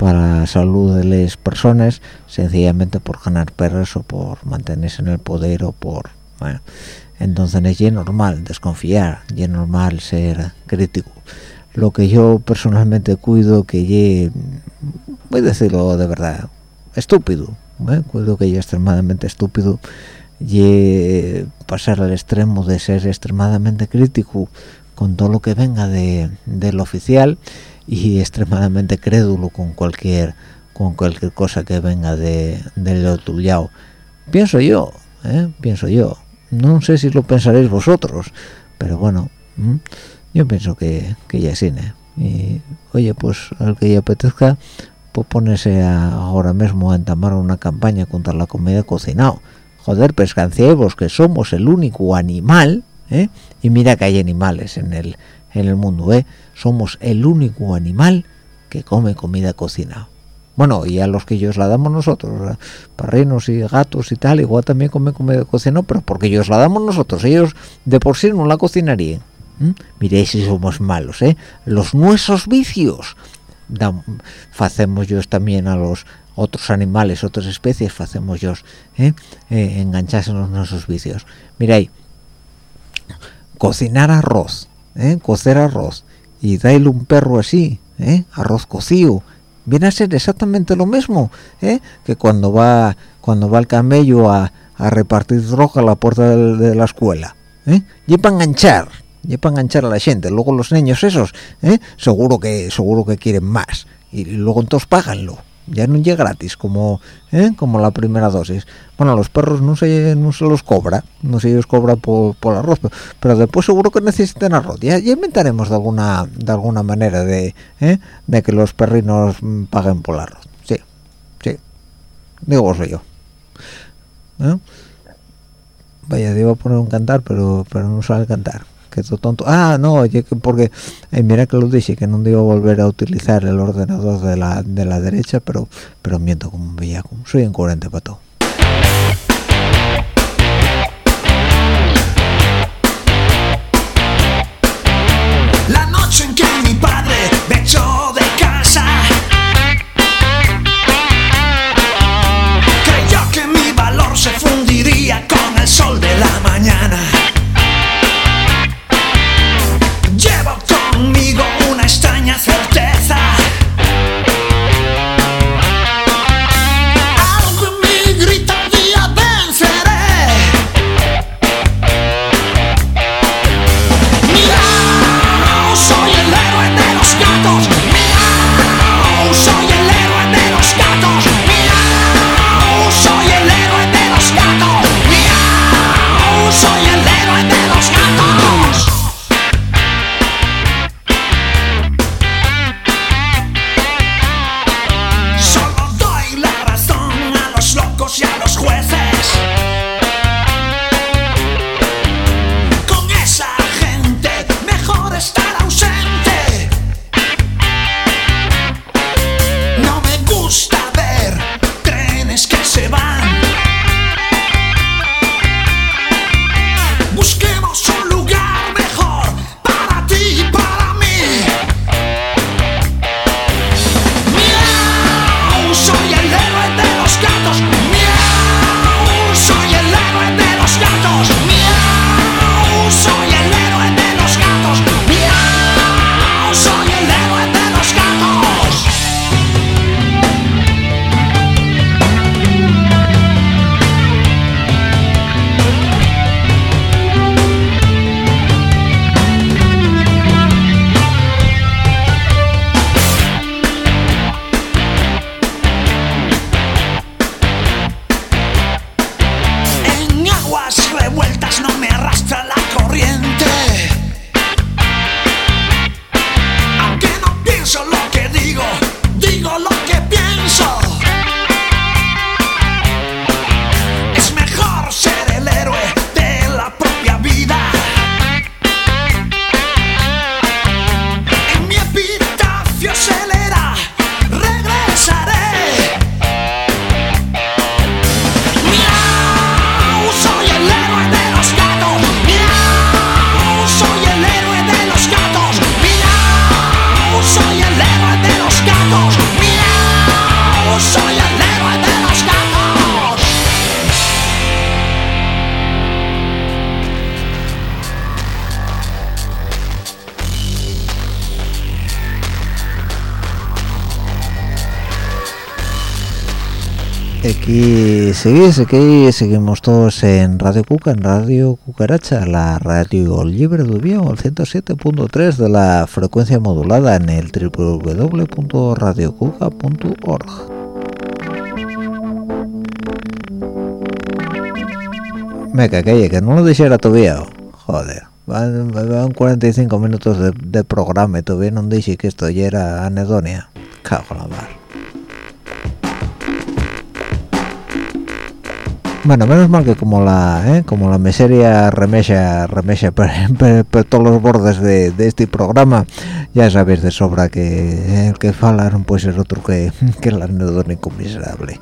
para la salud de las personas sencillamente por ganar perros o por mantenerse en el poder o por bueno entonces es normal desconfiar y es normal ser crítico lo que yo personalmente cuido que ye voy a decirlo de verdad estúpido ¿eh? cuido que ye extremadamente estúpido y pasar al extremo de ser extremadamente crítico con todo lo que venga de, del oficial y extremadamente crédulo con cualquier con cualquier cosa que venga de del otro pienso yo ¿eh? pienso yo. No sé si lo pensaréis vosotros pero bueno yo pienso que, que ya es cine. Y oye pues al que ya apetezca pues ponerse ahora mismo a entamar una campaña contra la comida cocinado joder pescancievos que somos el único animal ¿eh? y mira que hay animales en el en el mundo ¿eh? somos el único animal que come comida cocinada bueno y a los que ellos la damos nosotros perrinos y gatos y tal igual también comen comida cocinada pero porque ellos la damos nosotros ellos de por sí no la cocinarían miréis si somos malos ¿eh? los nuestros vicios hacemos yo también a los otros animales, otras especies, hacemos yo ¿eh? eh engancharse en nuestros vicios. Miráis, cocinar arroz, ¿eh? cocer arroz y darle un perro así, ¿eh? arroz cocido, viene a ser exactamente lo mismo ¿eh? que cuando va cuando va el camello a, repartir droga a la puerta de, la escuela. ¿eh? Y para enganchar, y para enganchar a la gente. Luego los niños esos, seguro que seguro que quieren más y luego entonces páganlo ya no llega gratis como ¿eh? como la primera dosis bueno los perros no se no se los cobra no se los cobra por, por arroz pero, después seguro que necesitan arroz ya, inventaremos de alguna de alguna manera de ¿eh? de que los perrinos paguen por arroz sí sí digo yo ¿Eh? vaya a poner un cantar pero pero no sabe cantar que todo tonto. Ah no porque eh, mira que lo dije que no digo volver a utilizar el ordenador de la, de la derecha pero pero miento como un bellaco soy incoherente para todo aquí seguís, aquí seguimos todos en Radio Cuca, en Radio Cucaracha, la radio libre de Ubión, el 107.3 de la frecuencia modulada en el www.radiocuca.org. Me cagué, que no lo dijera todavía. Joder, van, van 45 minutos de, programa y todavía no dije que esto ya era anedonia. Cago la mar. Bueno, menos mal que como la ¿eh? como la miseria remesa remesa por, todos los bordes de, este programa, ya sabéis de sobra que el que fala no puede otro que, que el anedónico miserable.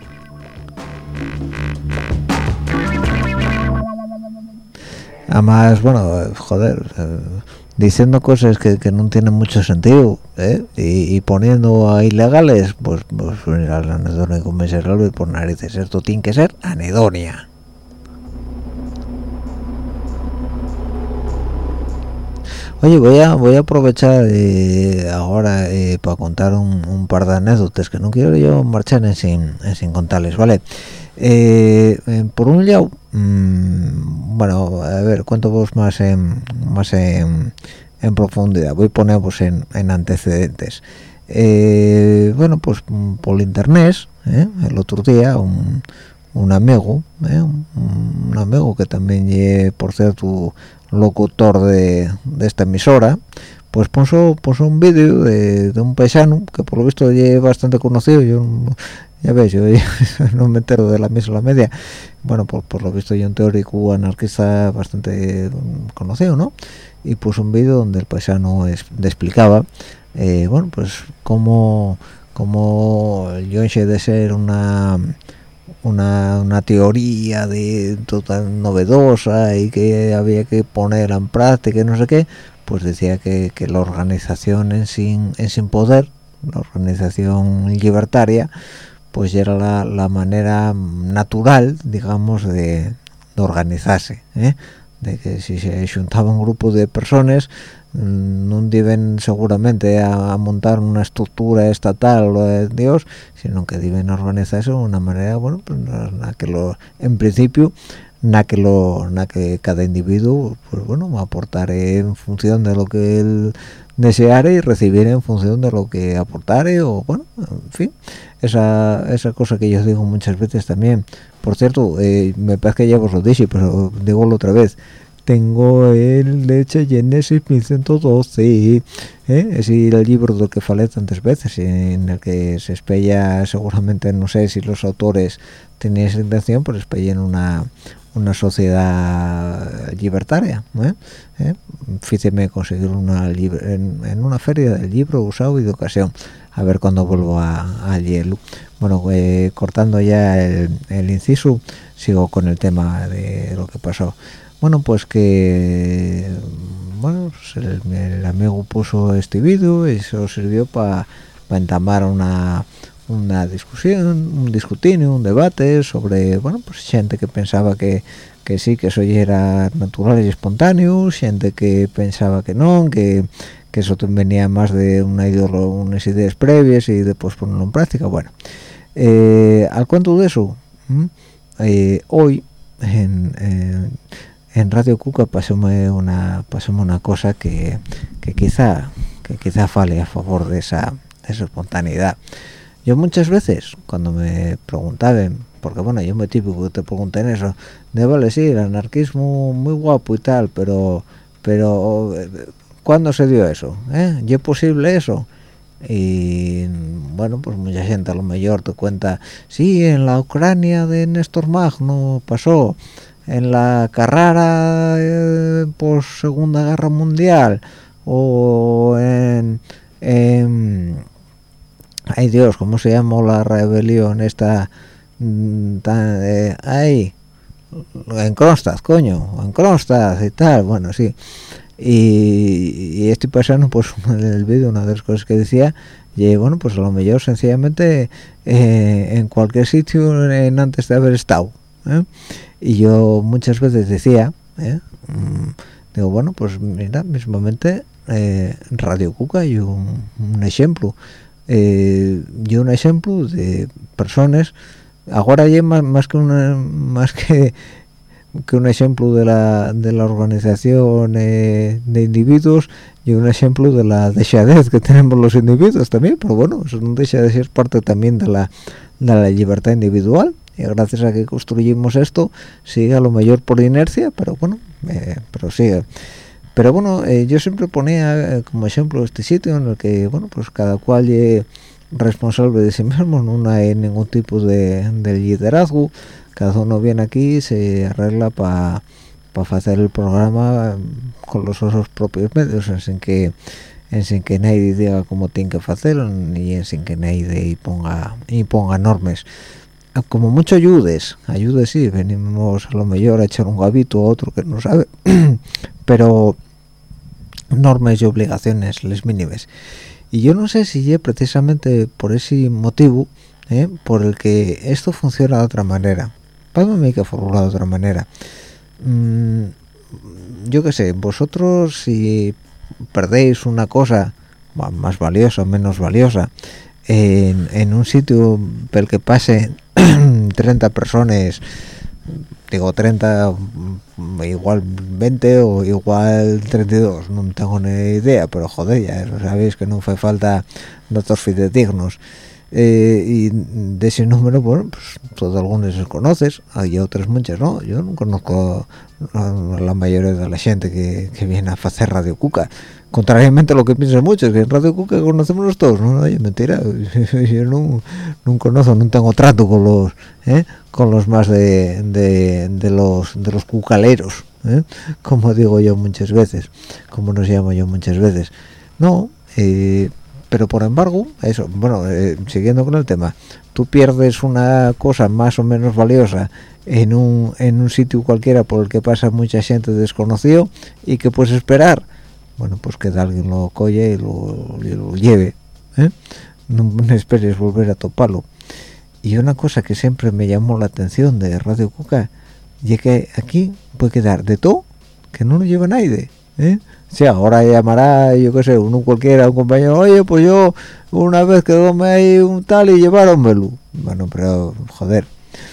Además, bueno, joder, eh, diciendo cosas que, no tienen mucho sentido ¿eh? y, poniendo a ilegales pues pues al anedónico miserable por narices esto tiene que ser anedonia Oye, voy a voy a aprovechar eh, ahora eh, para contar un, par de anécdotas que no quiero yo marchar en sin, sin contarles, ¿vale? eh, eh, por un lado mmm, bueno a ver cuento vos más en más en, en profundidad. Voy a poner en, en, antecedentes. Eh, bueno pues mm, por internet eh, el otro día un, un amigo eh, un, un, amigo que también por cierto locutor de, de esta emisora pues puso, puso un vídeo de, de, un paisano que por lo visto es bastante conocido. Yo ya ves, yo, no me entero de la misma media. Bueno, por, lo visto yo un teórico anarquista bastante conocido, ¿no? Y puso un vídeo donde el paisano explicaba, eh, bueno, pues cómo, cómo yo de ser una, una, teoría de total novedosa y que había que ponerla en práctica y no sé qué, pues decía que, que la organización en sin, en sin poder, la organización libertaria, pues era la, manera natural, digamos, de, organizarse, ¿eh? de que si se juntaba un grupo de personas mm, no deben seguramente a, montar una estructura estatal o de Dios, sino que deben organizarse de una manera, bueno, pues que lo, en principio, na que lo, na que cada individuo, pues bueno, va a aportar en función de lo que él deseare y recibir en función de lo que aportare o bueno, en fin esa, esa cosa que yo digo muchas veces también por cierto eh, me parece que ya vos lo dije pero digo otra vez tengo el leche Genesis 1112 ¿eh? es el libro del que falé tantas veces en el que se espella seguramente no sé si los autores tenían esa intención pero espellen una una sociedad libertaria ¿eh? ¿Eh? fíjeme conseguir una en, en, una feria del libro usado y de ocasión a ver cuando vuelvo a, a bueno eh, cortando ya el, inciso sigo con el tema de lo que pasó bueno pues que bueno pues el, amigo puso este vídeo y eso sirvió para entamar una una discusión, un discutir, un debate sobre, bueno, pues gente que pensaba que, que sí, que eso ya era natural y espontáneo, gente que pensaba que no, que que eso venía más de una unas ideas previas y después ponerlo en práctica. Bueno eh, al cuento de eso eh, hoy en, en, Radio Cuca pasóme una pasóme una cosa que, que quizá que quizá fale a favor de esa, esa espontaneidad yo muchas veces cuando me preguntaban porque bueno yo me típico que te pregunten eso de vale sí el anarquismo muy guapo y tal pero pero ¿Cuándo se dio eso? ¿Eh? ¿Y es posible eso? Y bueno, pues mucha gente a lo mejor te cuenta, sí, en la Ucrania de Néstor Magno pasó, en la Carrara eh, por Segunda Guerra Mundial, o en, ay Dios, ¿cómo se llamó la rebelión esta? Mm, tan, eh, ahí, en Kronstadt, coño, en Kronstadt y tal, bueno, sí y, y estoy pasando pues el vídeo una de las cosas que decía y bueno pues a lo mejor sencillamente eh, en cualquier sitio antes de haber estado ¿eh? y yo muchas veces decía ¿eh? mm, digo bueno pues mira mismamente Radio Cuca y un, ejemplo y un ejemplo de personas ahora ya más, más que una, más que que un ejemplo de la, de la organización eh, de individuos y un ejemplo de la dejadez que tenemos los individuos también, pero bueno, eso no deja de ser parte también de la, de la libertad individual y gracias a que construimos esto sigue a lo mejor por inercia, pero bueno, eh, pero sigue. Pero bueno, eh, yo siempre ponía eh, como ejemplo este sitio en el que, bueno, pues cada cual es responsable de sí mismo, no hay ningún tipo de, de liderazgo, cada uno viene aquí se arregla para hacer el programa con los sus propios medios sin que en sin que nadie diga cómo tiene que hacerlo ni en sin que nadie ponga ponga normas como mucho ayudes ayudes sí venimos a lo mejor a echar un gabito a otro que no sabe. Pero normas y obligaciones les mínimas y yo no sé si es precisamente por ese motivo ¿eh? por el que esto funciona de otra manera hay que formular de otra manera mm, yo qué sé vosotros si perdéis una cosa más valiosa o menos valiosa en, un sitio pel que pase 30 personas digo 30 igual 20 o igual 32 no tengo ni idea pero joder ya sabéis que no fue falta datos fidedignos. Eh, y de ese número bueno pues todos algunos se conoces hay otras muchas no yo no conozco la mayoría de la gente que, que viene a hacer Radio Cuca contrariamente a lo que piensan muchos que en Radio Cuca conocemos todos no, no mentira yo no, no, conozco no tengo trato con los ¿eh? con los más de, de, los de los cucaleros ¿eh? como digo yo muchas veces como nos llamo yo muchas veces no eh, pero por embargo eso bueno eh, siguiendo con el tema tú pierdes una cosa más o menos valiosa en un, en un sitio cualquiera por el que pasa mucha gente desconocido y que puedes esperar bueno pues que alguien lo colle y lo, lleve ¿eh? no, esperes volver a toparlo y una cosa que siempre me llamó la atención de Radio Cuca y que aquí puede quedar de todo que no lo lleva nadie ¿eh? Sí, ahora llamará, yo qué sé, uno cualquiera, un compañero, oye, pues yo una vez quedóme ahí un tal y lleváronmelo. Bueno, pero, joder,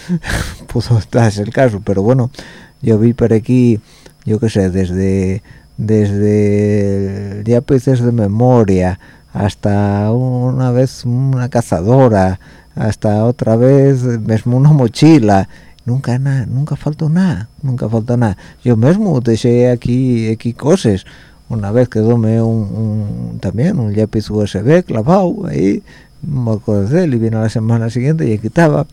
pudo estar el caso, pero bueno, yo vi por aquí, yo qué sé, desde desde lápices de memoria hasta una vez una cazadora, hasta otra vez mismo una mochila, nunca nada nunca faltó nada nunca faltó nada yo mismo dejé aquí aquí cosas una vez quedóme un, un, también un lápiz USB clavado ahí me él y vino la semana siguiente y quitaba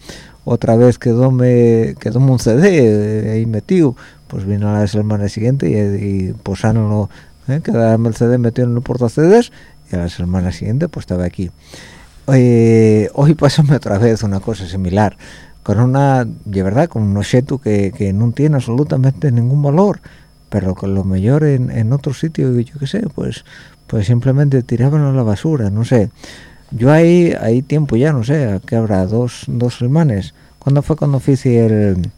otra vez quedóme quedóme un CD ahí metido pues vino la semana siguiente y, y posándolo ¿eh? quedarme el CD metido en el porta CDs y a la semana siguiente pues estaba aquí. Eh, hoy pasóme otra vez una cosa similar. Con una de verdad con un objeto que, que no tiene absolutamente ningún valor pero con lo mejor en, en otro sitio yo qué sé pues pues simplemente tiraban a la basura no sé. Yo ahí hay tiempo ya no sé que habrá dos dos semanas. Cuando fue cuando hice el,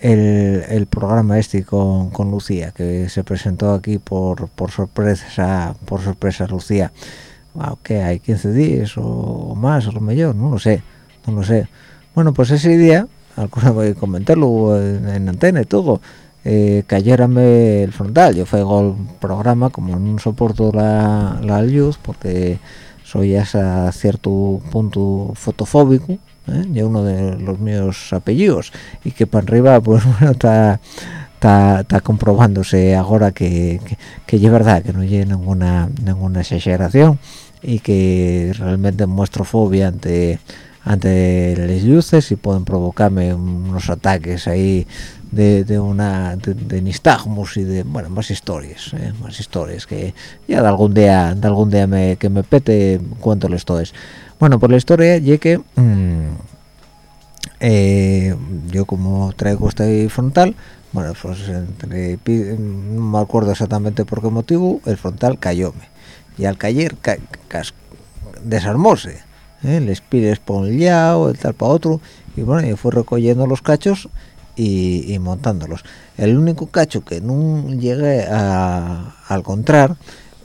el, el programa este con, con, Lucía que se presentó aquí por, por sorpresa por sorpresa Lucía. Que hay 15 días o más a lo mejor no lo sé no lo sé. Bueno, pues ese día, alguna voy a comentarlo en, antena y todo, eh, cayérame el frontal. Yo fue el programa, como no soporto la, la luz, porque soy hasta cierto punto fotofóbico, ¿eh? uno de los míos apellidos, y que para arriba, pues bueno, está... Está, comprobándose ahora que, que, es verdad que no hay ninguna ninguna exageración y que realmente muestro fobia ante ante las luces y pueden provocarme unos ataques ahí de, de una de, nistagmus y de bueno más historias ¿eh? más historias que ya de algún día de algún día me, que me pete cuéntoles todas bueno por la historia y que mm, eh, yo como traigo este frontal bueno pues entre, no me acuerdo exactamente por qué motivo el frontal cayóme y al caer desarmóse ¿eh? les pires por un lado, el tal para otro, y bueno, yo fui recogiendo los cachos y, montándolos. El único cacho que no llegué a, encontrar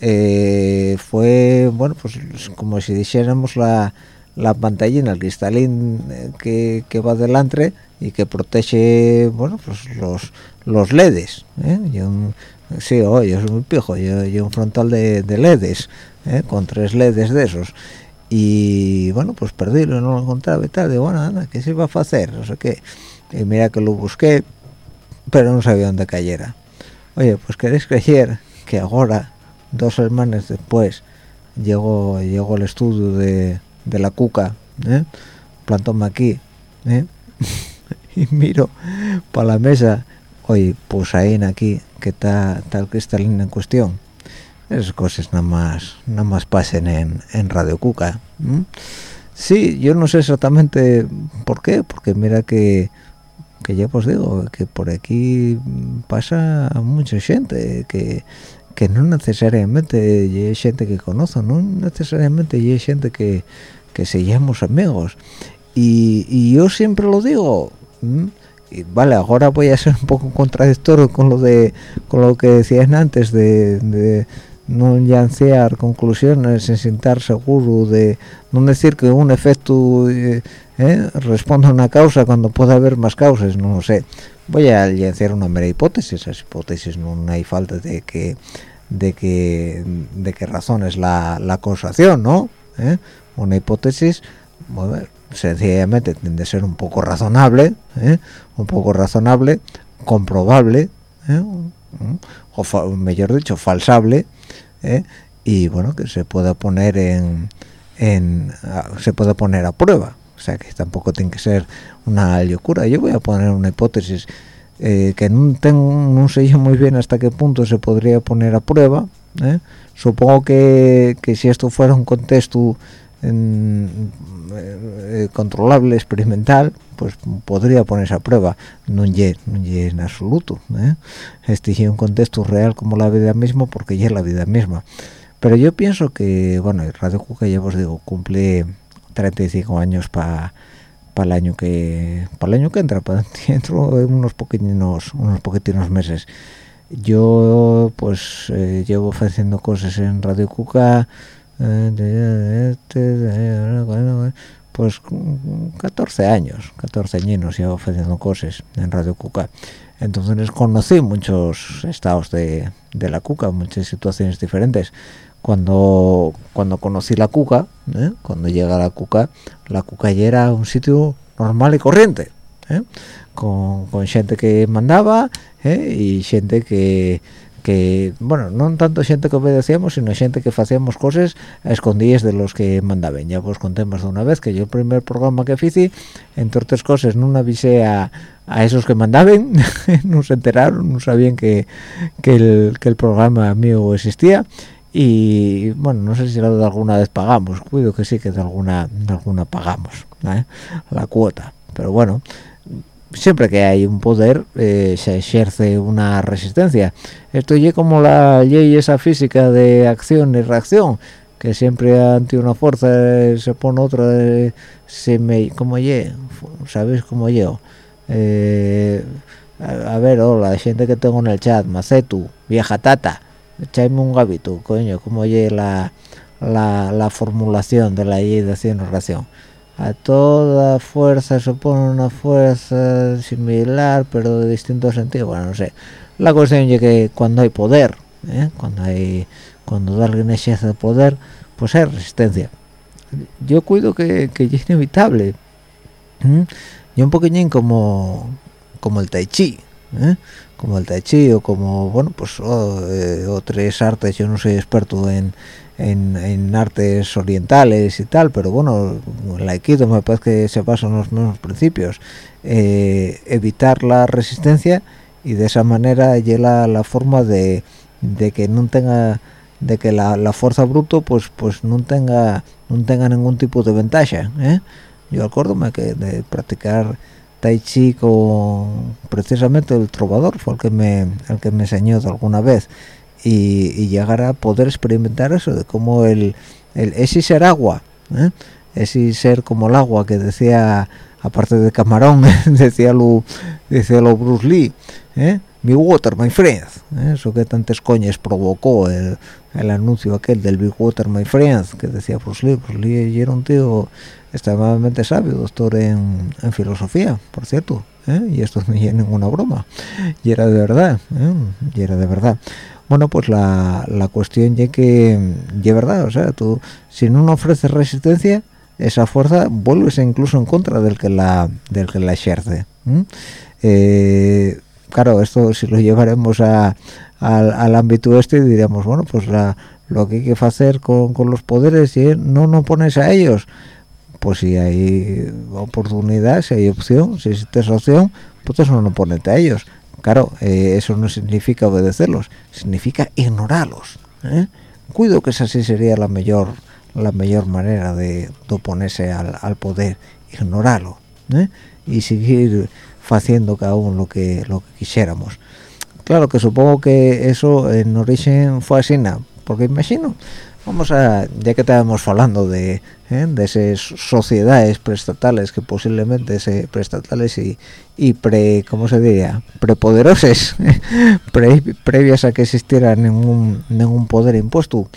eh, fue, bueno, pues como si dijéramos la, la pantallina el cristalín eh, que, que va delante y que protege bueno pues los los LEDs ¿eh? yo, sí oye yo soy muy pijo yo, yo un frontal de, de LEDs ¿eh? con tres LEDs de esos y bueno pues perdido no lo encontraba y tal de bueno anda qué se iba a hacer no sé qué y mira que lo busqué pero no sabía dónde cayera oye pues queréis creer que ahora dos semanas después llegó llegó el estudio de, de la cuca ¿eh? plantóme aquí ¿eh? y miro para la mesa oye pues ahí en aquí que está tal cristalina en cuestión esas cosas nada más nada más pasen en, en Radio Cuca sí yo no sé exactamente por qué porque mira que que ya pues digo que por aquí pasa mucha gente que que no necesariamente hay gente que conozco no necesariamente hay gente que que seamos amigos. Y, y yo siempre lo digo y vale ahora voy a ser un poco contradictorio con lo de con lo que decían antes de no llancear conclusiones sin estar seguro de no decir que un efecto eh, eh, responde a una causa cuando puede haber más causas no lo sé voy a lanzar una mera hipótesis esas hipótesis no hay falta de que de que de que razones la, la causación no ¿Eh? una hipótesis sencillamente tiene de ser un poco razonable ¿eh? un poco razonable comprobable o mejor dicho falsable ¿eh? y bueno que se pueda poner en, en se puede poner a prueba o sea que tampoco tiene que ser una locura yo voy a poner una hipótesis eh, que no tengo no sé yo muy bien hasta qué punto se podría poner a prueba ¿eh? supongo que, que si esto fuera un contexto eh, controlable experimental pues podría ponerse a prueba. No es no en absoluto ¿eh? este es un contexto real como la vida misma porque ya es la vida misma. Pero yo pienso que bueno Radio Cuca ya os digo cumple 35 años para para el año que para el año que entra para dentro de unos poquitinos unos poquitinos meses. Yo pues eh, llevo haciendo cosas en Radio Cuca pues 14 años 14 años llevo haciendo cosas en Radio Cuca entonces conocí muchos estados de, de la Cuca muchas situaciones diferentes cuando cuando conocí la Cuca ¿eh? cuando llega la Cuca la Cuca ya era un sitio normal y corriente ¿eh? con, con gente que mandaba ¿eh? y gente que que, bueno, no tanto gente que obedecíamos, sino gente que hacíamos cosas a escondidas de los que mandaban. Ya vos conté más de una vez que yo el primer programa que hice, entre otras cosas, no avisé a, a esos que mandaban, no se enteraron, no sabían que, que, el, que el programa mío existía y bueno no sé si de alguna vez pagamos cuido que sí que de alguna de alguna pagamos ¿eh? la cuota pero bueno siempre que hay un poder eh, se ejerce una resistencia. Esto es como la ley esa física de acción y reacción que siempre ante una fuerza se pone otra se me como ye sabes como yo eh, a, a, ver hola gente que tengo en el chat macetu vieja tata echarme un gabito coño como ye la, la, la formulación de la ley de acción y reacción a toda fuerza se opone una fuerza similar pero de distinto sentido bueno no sé la cuestión es que cuando hay poder ¿eh? cuando hay cuando alguien ejerce de poder pues hay resistencia yo cuido que, que es inevitable ¿eh? yo un poquillín como como el tai chi ¿eh? Como el tai chi o como bueno pues oh, eh, otras artes yo no soy experto en en, en, artes orientales y tal, pero bueno, el aikido me parece que se basa en los mismos principios. Eh, evitar la resistencia y de esa manera llega la forma de, de, que no tenga de que la, la, fuerza bruto pues pues no tenga no tenga ningún tipo de ventaja ¿eh? yo acuérdome que de practicar tai chi con precisamente el trovador fue el que me el que me enseñó de alguna vez y, y, llegar a poder experimentar eso de cómo el, el ese ser agua ¿eh? ese ser como el agua que decía aparte de camarón decía lo decía lo Bruce Lee ¿eh? Big Water, my friend. ¿eh? Eso que tantas coñas provocó el, el, anuncio aquel del Big Water, my friend, que decía Bruce Lee. Bruce Lee era un tío extremadamente sabio, doctor en, en filosofía, por cierto. ¿eh? Y esto no es ninguna broma. Y era de verdad. ¿eh? Y era de verdad. Bueno, pues la, la cuestión ya que, es verdad, o sea, tú, si no ofreces resistencia, esa fuerza vuelves incluso en contra del que la, del que la ejerce. Claro, esto si lo llevaremos a, al, ámbito este diríamos, bueno, pues lo que hay que hacer con, con los poderes y no no pones a ellos. Pues si hay oportunidad, si hay opción, si existe esa opción, pues eso no ponete a ellos. Claro, eh, eso no significa obedecerlos, significa ignorarlos. ¿eh? Cuido que esa sí sería la mejor la mejor manera de, oponerse al, al, poder, ignorarlo ¿eh? y seguir haciendo cada uno lo que lo que quisiéramos. Claro que supongo que eso en origen fue así porque imagino vamos a ya que estábamos hablando de ¿eh? de esas sociedades prestatales que posiblemente se prestatales y, y pre cómo se diría prepoderoses previas a que existiera ningún ningún poder impuesto.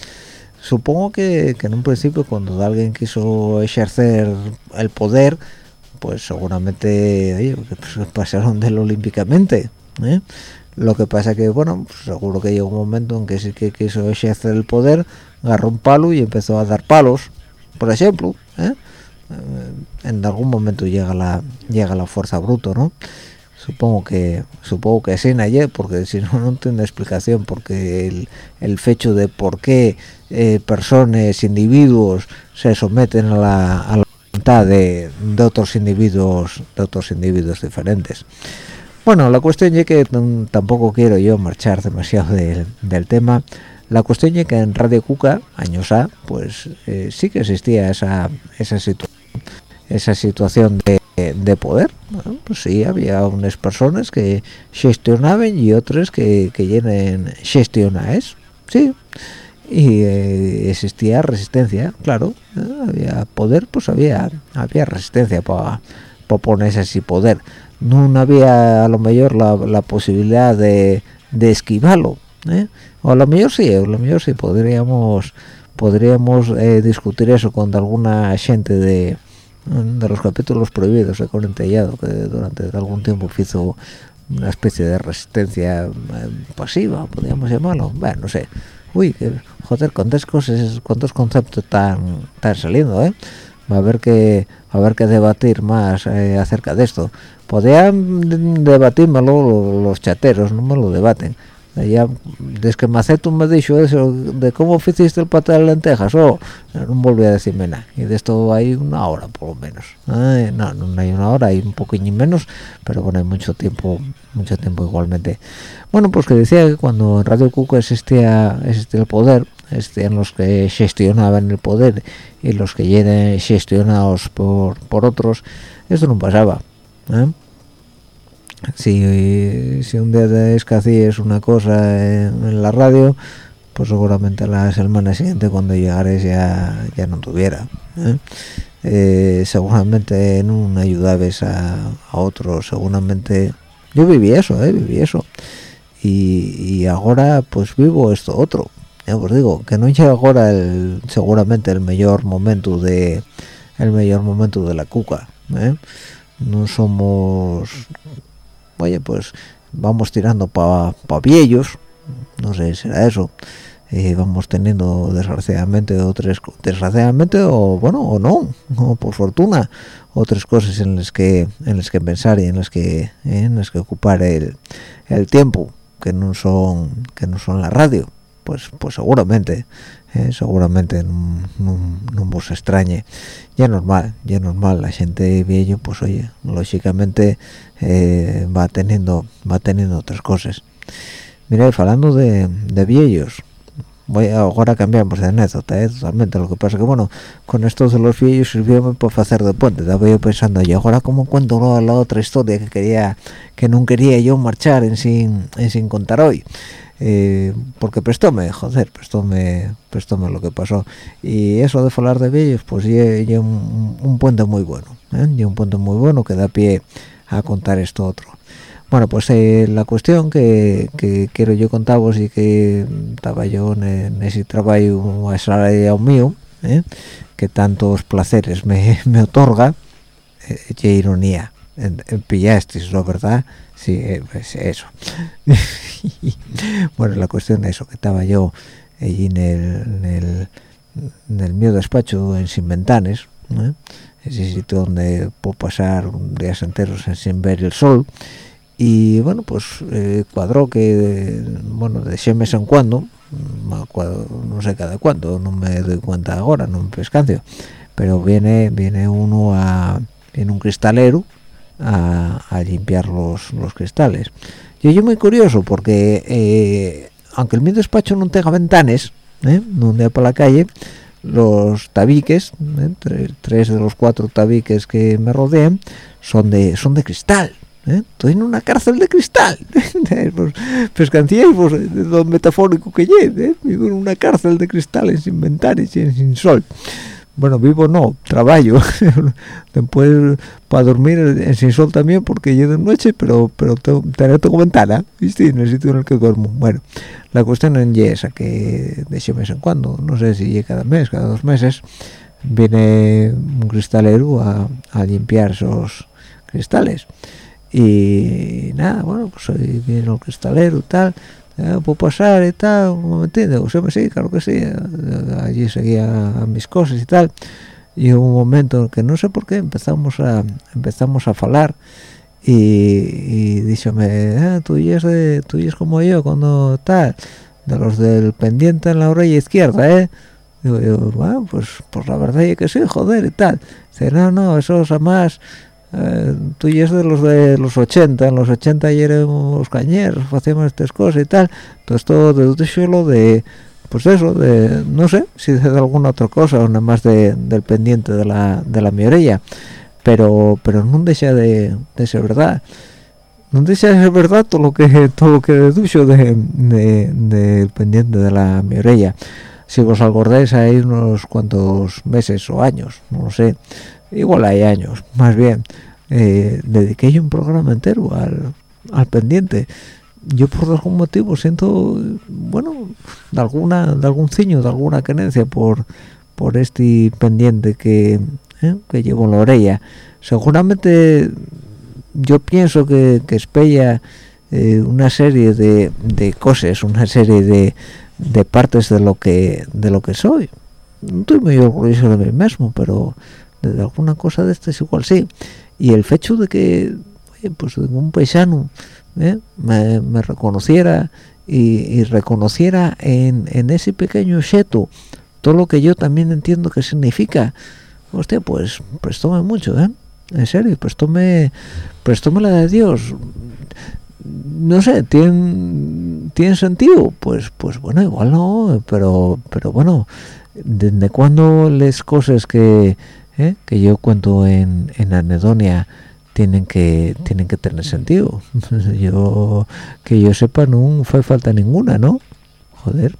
Supongo que, en un principio cuando alguien quiso ejercer el poder pues seguramente pues pasaron de él olímpicamente ¿eh? lo que pasa que bueno pues seguro que llegó un momento en que sí que quiso ejercer el poder agarró un palo y empezó a dar palos por ejemplo ¿eh? Eh, en algún momento llega la llega la fuerza bruto no supongo que supongo que sí ayer porque si no no tiene explicación porque el, el fecho de por qué eh, personas individuos se someten a la, de, de, otros individuos de otros individuos diferentes. Bueno la cuestión es que tampoco quiero yo marchar demasiado del tema. La cuestión es que en Radio Cuca años A pues eh, sí que existía esa esa situación esa situación de de poder. Pues sí había unas personas que gestionaban y otras que, que llenen gestionaes sí y eh, existía resistencia claro ¿eh? había poder pues había había resistencia para ponerse así poder no había a lo mejor la, posibilidad de, de esquivarlo ¿eh? o a lo mejor sí a lo mejor sí podríamos podríamos discutir eso con alguna gente de de los capítulos prohibidos de Corentellado que durante algún tiempo hizo una especie de resistencia eh, pasiva podríamos llamarlo bueno no sé uy joder cuántas cosas cuántos conceptos están, están saliendo eh va a haber que a ver que debatir más eh, acerca de esto. Podían debatirmelo los chateros no me lo debaten ya desde que Maceto me dijo eso de cómo hiciste el paté de lentejas oh, no volví a decirme nada. Y de esto hay una hora por lo menos. No, no hay una hora hay un poquillo menos pero bueno hay mucho tiempo mucho tiempo igualmente. Bueno pues que decía que cuando en Radio Cuco existía existía el poder existían los que gestionaban el poder y los que eran gestionados por, por otros esto no pasaba ¿eh? Si, si un día de es una cosa en, la radio pues seguramente la semana siguiente cuando llegares ya ya no tuviera ¿eh? Eh, seguramente no ayudabas a, a seguramente yo viví eso ¿eh? viví eso y, y, ahora pues vivo esto otro ya os digo que no llega ahora el, seguramente el mejor momento de el mejor momento de la cuca ¿eh? no somos oye pues vamos tirando para pa viejos. No sé será eso. Eh, vamos teniendo desgraciadamente otras desgraciadamente o bueno o no o por fortuna otras cosas en las que en las que pensar y en las que en las que ocupar el, el tiempo que no son que no son la radio. Pues pues seguramente eh, seguramente no, no, extrañe ya normal ya normal. La gente viejo pues oye lógicamente eh, va teniendo va teniendo otras cosas. Mira hablando de, de viejos voy ahora cambiamos de anécdota ¿eh? totalmente lo que pasa que bueno con esto de los viejos sirvió para hacer de puente estaba yo pensando y ahora como cuento la otra historia que quería que no quería yo marchar en sin en sin contar hoy eh, porque prestóme, joder, prestóme, prestóme lo que pasó. Y eso de hablar de bellos, pues ya un, un, puente muy bueno, ¿eh? y un puente muy bueno que da pie a contar esto otro. Bueno pues eh, la cuestión que, quiero yo contaros y que estaba yo en, ese trabajo asalariado mío ¿eh? que tantos placeres me, otorga eh, ironía en, pillasteis ¿no verdad? sí pues eso bueno la cuestión de eso que estaba yo allí en el, en en mío despacho en Sin Ventanes ese sitio donde puedo pasar días enteros sin ver el sol y bueno pues eh, cuadró que bueno de ese mes en cuando no sé cada cuánto no me doy cuenta ahora no me pescancio pero viene viene uno a en un cristalero a, limpiar los, los cristales y yo muy curioso porque eh, aunque el mi despacho no tenga ventanas ¿eh? donde para la calle los tabiques ¿eh? tres, de los cuatro tabiques que me rodean son de son de cristal ¿Eh? estoy en una cárcel de cristal pues, pescancía pues, lo metafórico que lleve ¿eh? vivo en una cárcel de cristales sin ventanas y sin sol bueno vivo no trabajo después para dormir en sin sol también porque yo de noche pero pero tengo, tengo ventana ¿viste? en el sitio en el que duermo bueno la cuestión es esa que de mes en cuando no sé si cada mes cada dos meses viene un cristalero a, a limpiar esos cristales y nada bueno pues hoy viene el cristalero tal eh, puedo pasar y tal ¿me entiendes? o sea sí claro que sí allí seguía mis cosas y tal y hubo un momento en que no sé por qué empezamos a empezamos a hablar y, y díxome eh, tú y es tú y como yo cuando tal de los del pendiente en la orilla izquierda eh digo yo bueno pues pues la verdad es que sí joder y tal dice no no eso es más eh, tú y es de los de los 80 en los 80 ya éramos cañeros hacíamos estas cosas y tal. Todo esto de suelo de pues eso de no sé si de alguna otra cosa o nada más de, del pendiente de la de la miorella pero pero no deja de, de ser verdad. No deja de ser verdad todo lo que todo lo que deducho de, del pendiente de la miorella si vos acordáis hay unos cuantos meses o años no lo sé. Igual hay años más bien eh, dediqué yo un programa entero al, pendiente. Yo por algún motivo siento bueno de alguna de algún ciño de alguna creencia por por este pendiente que eh, que llevo en la orella. Seguramente yo pienso que, que espella eh, una serie de, de cosas una serie de, de partes de lo que de lo que soy no estoy muy orgulloso de mí mismo pero de alguna cosa de estas igual sí y el hecho de que pues un paisano ¿eh? me, reconociera y, reconociera en, en, ese pequeño objeto todo lo que yo también entiendo que significa hostia pues prestóme mucho ¿eh? en serio prestóme prestóme la de Dios no sé tiene tiene sentido. Pues pues bueno igual no pero pero bueno desde cuando las cosas que ¿eh? que yo cuento en, en anedonia tienen que tienen que tener sentido yo que yo sepa no fue falta ninguna no joder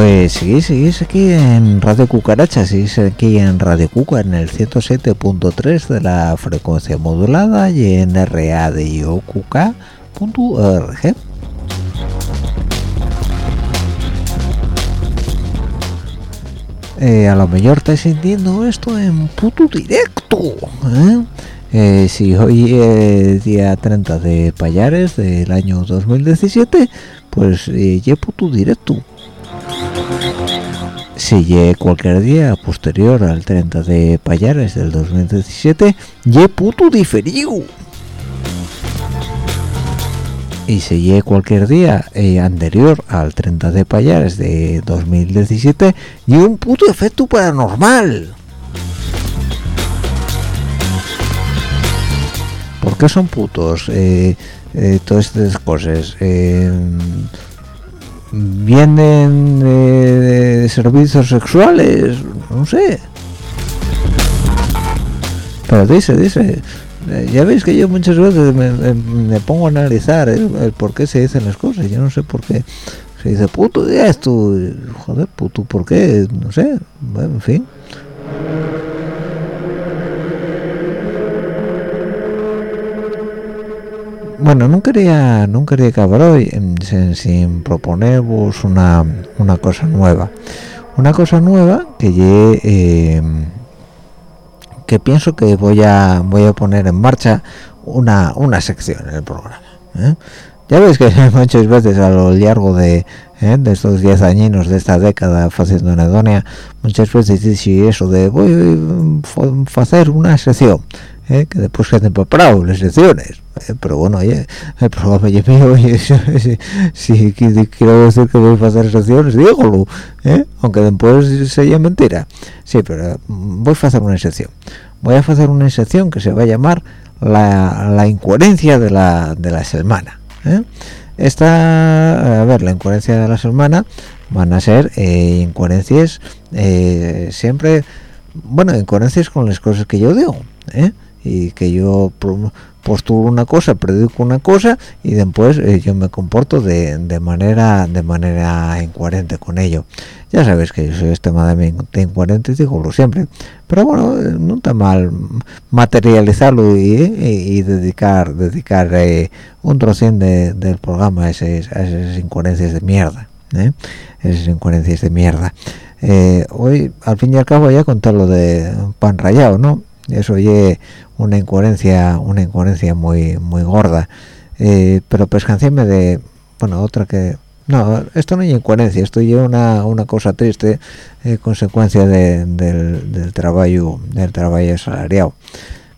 Pues seguís, seguís aquí en Radio Cucaracha, seguís aquí en Radio Cuca en el 107.3 de la frecuencia modulada y en radiocuca.org. Eh, a lo mejor estáis sintiendo esto en puto directo. ¿eh? Eh, si hoy es día 30 de Payares del año 2017, pues ya puto directo. Si ye cualquier día posterior al 30 de Payares del 2017, ye puto diferido. Y si ye cualquier día eh, anterior al 30 de Payares de 2017, ye un puto efecto paranormal. ¿Por qué son putos eh, eh, todas estas cosas? Eh, ¿Vienen de servicios sexuales? No sé. Pero dice, dice. eh, Ya veis que yo muchas veces me, pongo a analizar el, el por qué se dicen las cosas. Yo no sé por qué se dice puto ya esto. Joder, puto, ¿por qué? No sé. Bueno, en fin. Bueno no quería no quería acabar hoy em, sin, sin proponeros una, una cosa nueva una cosa nueva que eh, que pienso que voy a voy a poner en marcha una una sección en el programa ¿eh? ya veis que muchas veces a lo largo de, ¿eh? de estos 10 añinos de esta década haciendo anedonia muchas veces dice eso de voy a hacer una sección ¿eh? que después queden preparados las secciones ¿eh? pero bueno oye el programa es mío oye, si, si- si qui- quiero decir que voy a hacer secciones dígalo ¿eh? aunque después sea mentira sí pero mm, voy a hacer una sección voy a hacer una sección que se va a llamar la, incoherencia de la, de la semana ¿eh? esta a ver la incoherencia de la semana van a ser incoherencias siempre bueno incoherencias con las cosas que yo digo ¿eh? Y que yo postulo una cosa predico una cosa y después eh, yo me comporto de, de manera de manera incoherente con ello. Ya sabes que yo soy extremadamente incoherente digo siempre. Pero bueno eh, no está mal materializarlo y, y- y dedicar dedicar eh, un trocín de- del programa a, esas- incoherencias de mierda ¿eh? esas incoherencias de mierda. Eh, hoy al fin y al cabo ya contar lo de pan rayado no eso oye una incoherencia una incoherencia muy muy gorda Eh, pero pescancéme de bueno otra que no esto no es incoherencia esto es una, una cosa triste eh, consecuencia de- del, del trabajo del trabajo asalariado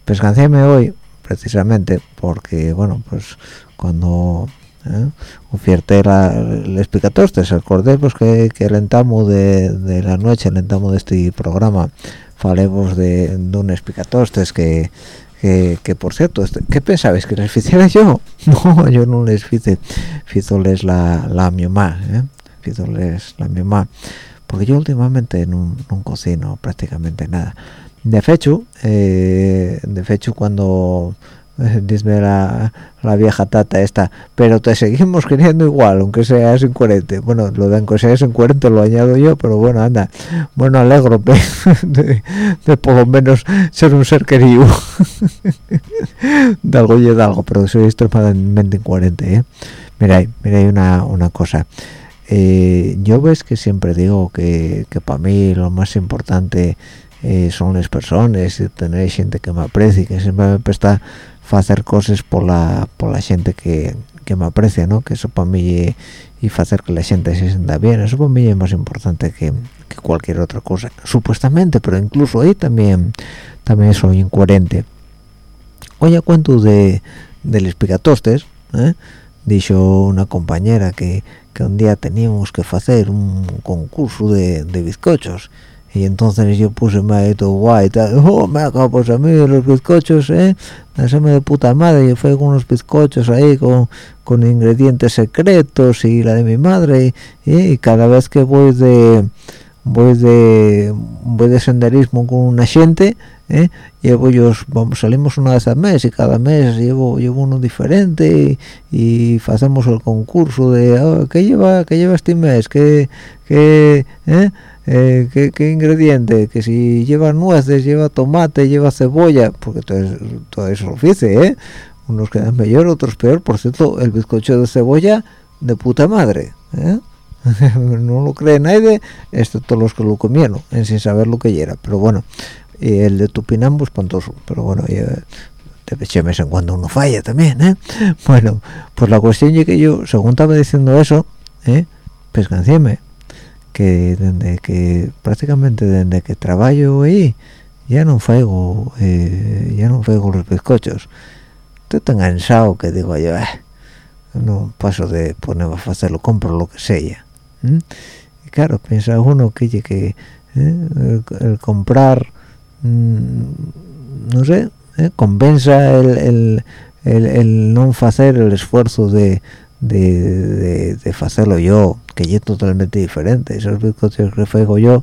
pescancéme hoy precisamente porque bueno pues cuando ¿eh? ofierte la, les picatostes acordé pues que, que alentamos de, de la noche alentamos de este programa falemos de, de unos picatostes que, que, que, por cierto este- ¿qué pensabais? ¿que les hiciera yo? no, yo no les hice hizoles la, la mi mamá ¿eh? hizoles la mi mamá porque yo últimamente no, no cocino prácticamente nada de hecho eh, de hecho cuando dice la, la vieja tata esta. Pero te seguimos queriendo igual aunque seas incoherente. Bueno lo de aunque seas incoherente lo añado yo pero bueno anda. Bueno alegro de, de por lo menos ser un ser querido. De algo y de algo pero soy extremadamente incoherente ¿eh? mira mira hay una, una cosa. Eh, yo ves que siempre digo que, que para mí lo más importante eh, son las personas tener gente que me aprecie que siempre me presta hacer cosas por la por la gente que, que me aprecia no que eso para mí y hacer que la gente se sienta bien. Eso para mí es más importante que, cualquier otra cosa supuestamente pero incluso ahí también también soy incoherente. Oye cuento de de los ¿eh? dijo una compañera que, que un día teníamos que hacer un concurso de bizcochos y entonces yo puse ahí todo guay oh, me acabo pues a mí los bizcochos, eh, me de puta madre, yo fui con unos bizcochos ahí con, con ingredientes secretos y la de mi madre. Y, y cada vez que voy de voy de voy de senderismo con una gente ¿eh? llevo yo salimos una vez al mes y cada mes llevo llevo uno diferente y, hacemos el concurso de oh, qué lleva qué lleva este mes qué qué, ¿eh? Eh ¿qué, ingrediente que si lleva nueces lleva tomate lleva cebolla porque todo, todo eso lo hice ¿eh? unos quedan mejor otros peor por cierto el bizcocho de cebolla de puta madre ¿eh? no lo cree nadie excepto los que lo comieron en sin saber lo que era pero bueno el de Tupinambo espantoso pero bueno de vez en cuando uno falla también ¿eh? bueno pues la cuestión es que yo según estaba diciendo eso ¿eh? pescancieme que desde que prácticamente desde que trabajo ahí ya no fuego eh, ya no fuego los bizcochos estoy tan cansado que digo yo eh, no paso de ponerme a hacerlo compro lo que sea y claro piensa uno que que ¿eh? el, comprar mm, no sé ¿eh? compensa el, el, no hacer el esfuerzo de de, de, hacerlo yo que es totalmente diferente esos bizcochos que fuego yo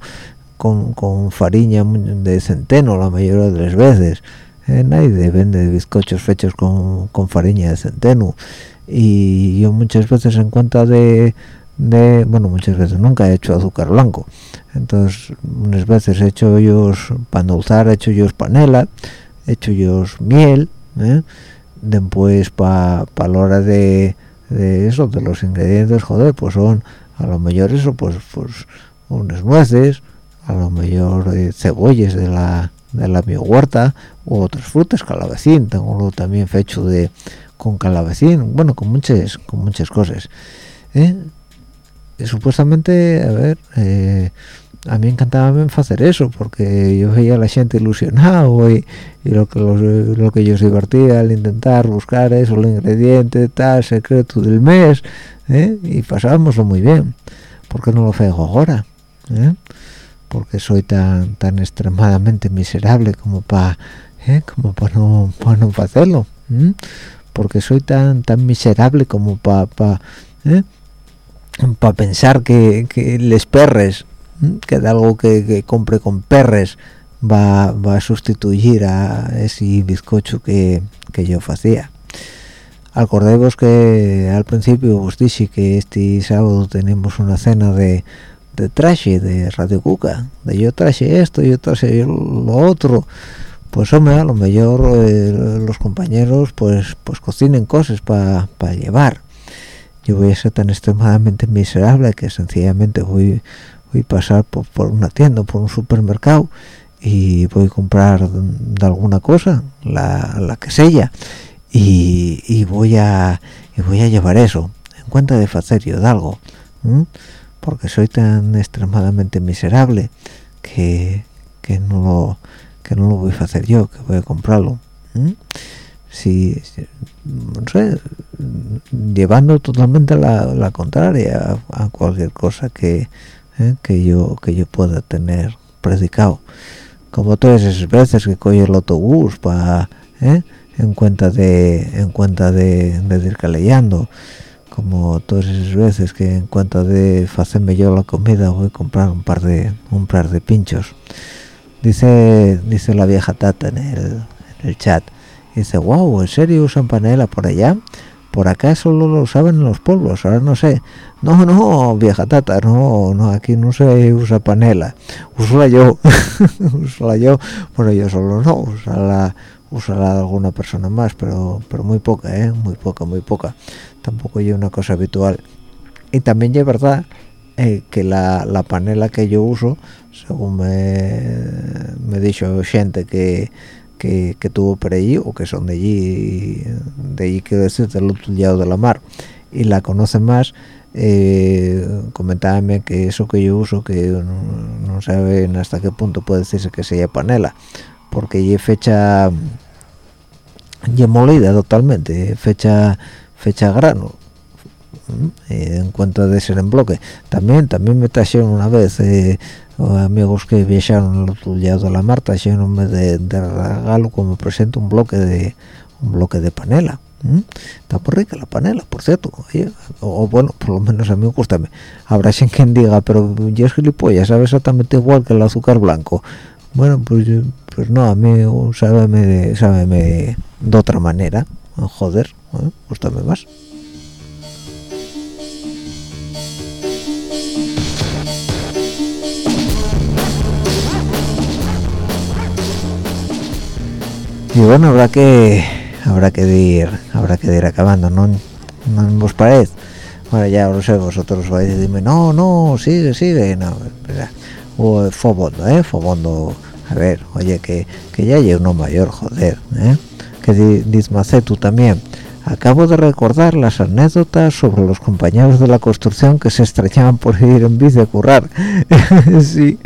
con, con fariña de centeno la mayoría de las veces ¿eh? nadie vende bizcochos hechos con, con fariña de centeno y yo muchas veces en cuenta de de bueno muchas veces nunca he hecho azúcar blanco entonces unas veces he hecho ellos para endulzar he hecho ellos panela he hecho ellos miel ¿eh? después para pa la hora de, de, eso de los ingredientes joder pues son a lo mejor eso pues pues unas nueces a lo mejor eh, cebollas de la de la mi huerta u otras frutas calabacín tengo también hecho de con calabacín bueno con muchas con muchas cosas ¿eh? supuestamente, a ver, eh, a mí encantaba hacer eso, porque yo veía a la gente ilusionado y, lo que lo que ellos divertía al intentar buscar eso, el ingrediente tal, secreto del mes, ¿eh? y pasábamos muy bien. ¿Por qué no lo hago ahora? ¿Eh? Porque soy tan tan extremadamente miserable como para como para no, no hacerlo. Porque soy tan tan miserable como para... Pa, para pensar que, les perres que de algo que, compre con perres va, va, a sustituir a ese bizcocho que, yo hacía acordemos que al principio os dije que este sábado tenemos una cena de, de traje de Radio Cuca de yo traje esto yo traje lo otro. Pues hombre a lo mejor eh, los compañeros pues pues cocinen cosas para llevar. Yo voy a ser tan extremadamente miserable que sencillamente voy voy a pasar por, una tienda por un supermercado y voy a comprar de alguna cosa la, la que sea y, voy a y voy a llevar eso en cuenta de hacer yo de algo porque soy tan extremadamente miserable que, no lo voy a hacer yo que voy a comprarlo si, no sé, llevando totalmente la, la contraria a, cualquier cosa que, eh, que yo que yo pueda tener predicado. Como todas esas veces que coge el autobús para eh, en cuenta de en cuenta de, de ir calellando. Como todas esas veces que en cuenta de hacerme yo la comida voy a comprar un par de un par de pinchos. Dice dice la vieja tata en el, en el chat. Dice wow en serio usan panela por allá por acá solo lo usaban en los pueblos ahora no sé. No no vieja tata no no aquí no se usa panela. Usala yo usala yo bueno yo solo no usala usala alguna persona más pero pero muy poca eh muy poca muy poca. Tampoco yo una cosa habitual. Y también es verdad eh, que la, la panela que yo uso según me me dicho gente que que, tuvo por allí o que son de allí de allí quiero decir del otro lado de la mar y la conocen más eh, que eso que yo uso que no, saben hasta qué punto puede decirse que sea panela porque ya fecha ya molida totalmente fecha fecha grano en cuanto de ser en bloque también también me trajeron una vez eh, amigos que viajaron al otro lado de la Marta trajeronme de, de regalo como presento un bloque de un bloque de panela está por rica la panela por cierto o, bueno por lo menos a mí me gusta habrá quien diga pero yo es gilipollas sabe exactamente igual que el azúcar blanco. Bueno pues pues no a mí sabe de, de, de otra manera joder ¿eh? gustame más y bueno habrá que habrá que ir habrá que ir acabando no no os parece. Bueno ya lo sé vosotros vais a decirme no no sigue sigue no o fobondo eh fobondo. A ver oye que, que ya hay uno mayor joder eh que dice tú también. Acabo de recordar las anécdotas sobre los compañeros de la construcción que se extrañaban por ir en bici a currar. Sí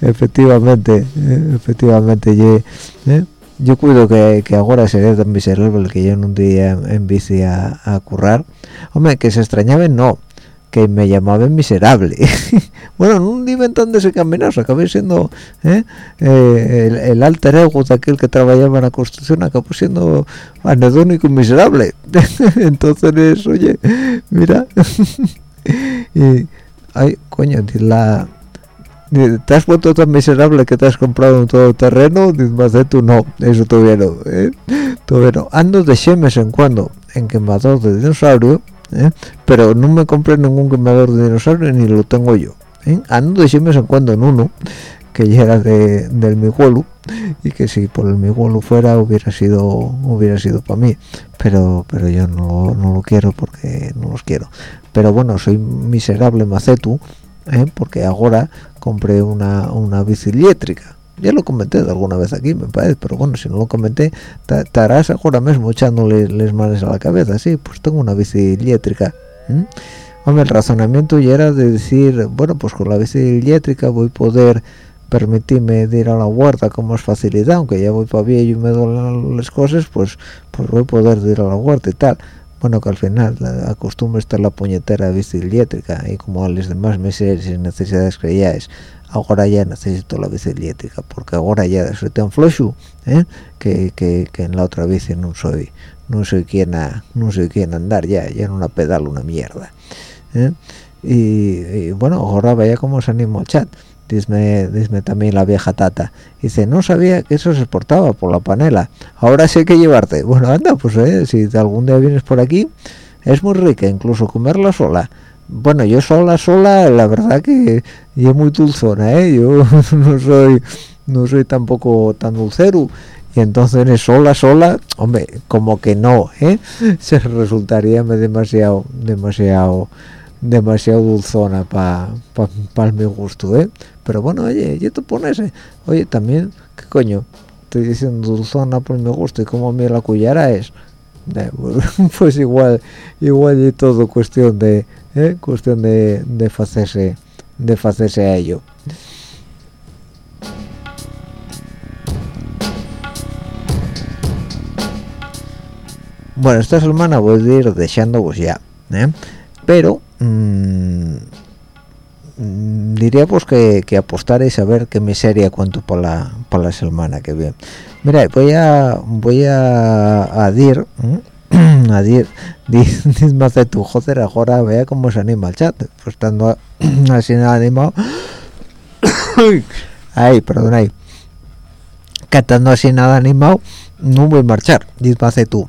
efectivamente eh, efectivamente ¿eh? Yo cuido que, que ahora sería tan miserable que yo en un día en bici a, a currar hombre que se extrañaban no que me llamaban miserable. Bueno no un inventando ese caminazo acabé siendo ¿eh? Eh, el, alter ego de aquel que trabajaba en la construcción acabó siendo anedónico y miserable. Entonces oye mira. Y ay coño la te has vuelto tan miserable que te has comprado un todo terreno más de no eso todavía no ¿eh? ando de chemes en cuando en quemador de dinosaurio ¿eh? pero no me compré ningún quemador de dinosaurio ni lo tengo yo ¿eh? ando de chemes en cuando en uno que ya era de, del miguelo y que si por el miguelo fuera hubiera sido hubiera sido para mí pero pero yo no, no lo quiero porque no los quiero pero bueno soy miserable macetu porque ahora compré una, una bici eléctrica. Ya lo comenté alguna vez aquí me parece pero bueno si no lo comenté estarás ahora mismo echándole les manos a la cabeza sí pues tengo una bici hombre el razonamiento ya era de decir bueno pues con la bici voy a poder permitirme ir a la huerta con más facilidad aunque ya voy para viejo y me duelen las cosas pues pues voy a poder ir a la huerta y tal bueno que al final acostumbro estar la puñetera bici eléctrica y como a los demás meses sin necesidades es ahora ya necesito la bici eléctrica porque ahora ya soy tan flojo ¿eh? que, que, en la otra bici no soy no soy quien a, no soy quien andar ya ya no la pedal una mierda ¿eh? y, bueno ahora vaya como se animo el chat Dice, también la vieja tata. Dice, no sabía que eso se exportaba por la panela. Ahora hay que llevarte. Bueno, anda, pues eh, si algún día vienes por aquí, es muy rica, incluso comerla sola. Bueno, yo sola, sola, la verdad que es muy dulzona, ¿eh? Yo no soy, no soy tampoco tan dulcero. Y entonces sola, sola, hombre, como que no, ¿eh? Se resultaría demasiado, demasiado demasiado dulzona para pa, mi gusto, ¿eh? Pero bueno, oye, yo te pones, eh, oye, también, ¿qué coño? Estoy diciendo dulzona por mi gusto y como mí la cuyara es, pues igual, igual y todo cuestión de, ¿eh? cuestión de, de hacerse, de hacerse a ello. Bueno, esta semana voy a ir dejando pues ya, ¿eh? pero Mm, diría pues que, que apostaréis a ver qué miseria cuento por la la semana que viene. Mira voy a voy a, a dir a dir más de tu joder ahora vea cómo se anima el chat. Pues estando así animado ay perdón ahí catando así nada animado no voy a marchar. De tú.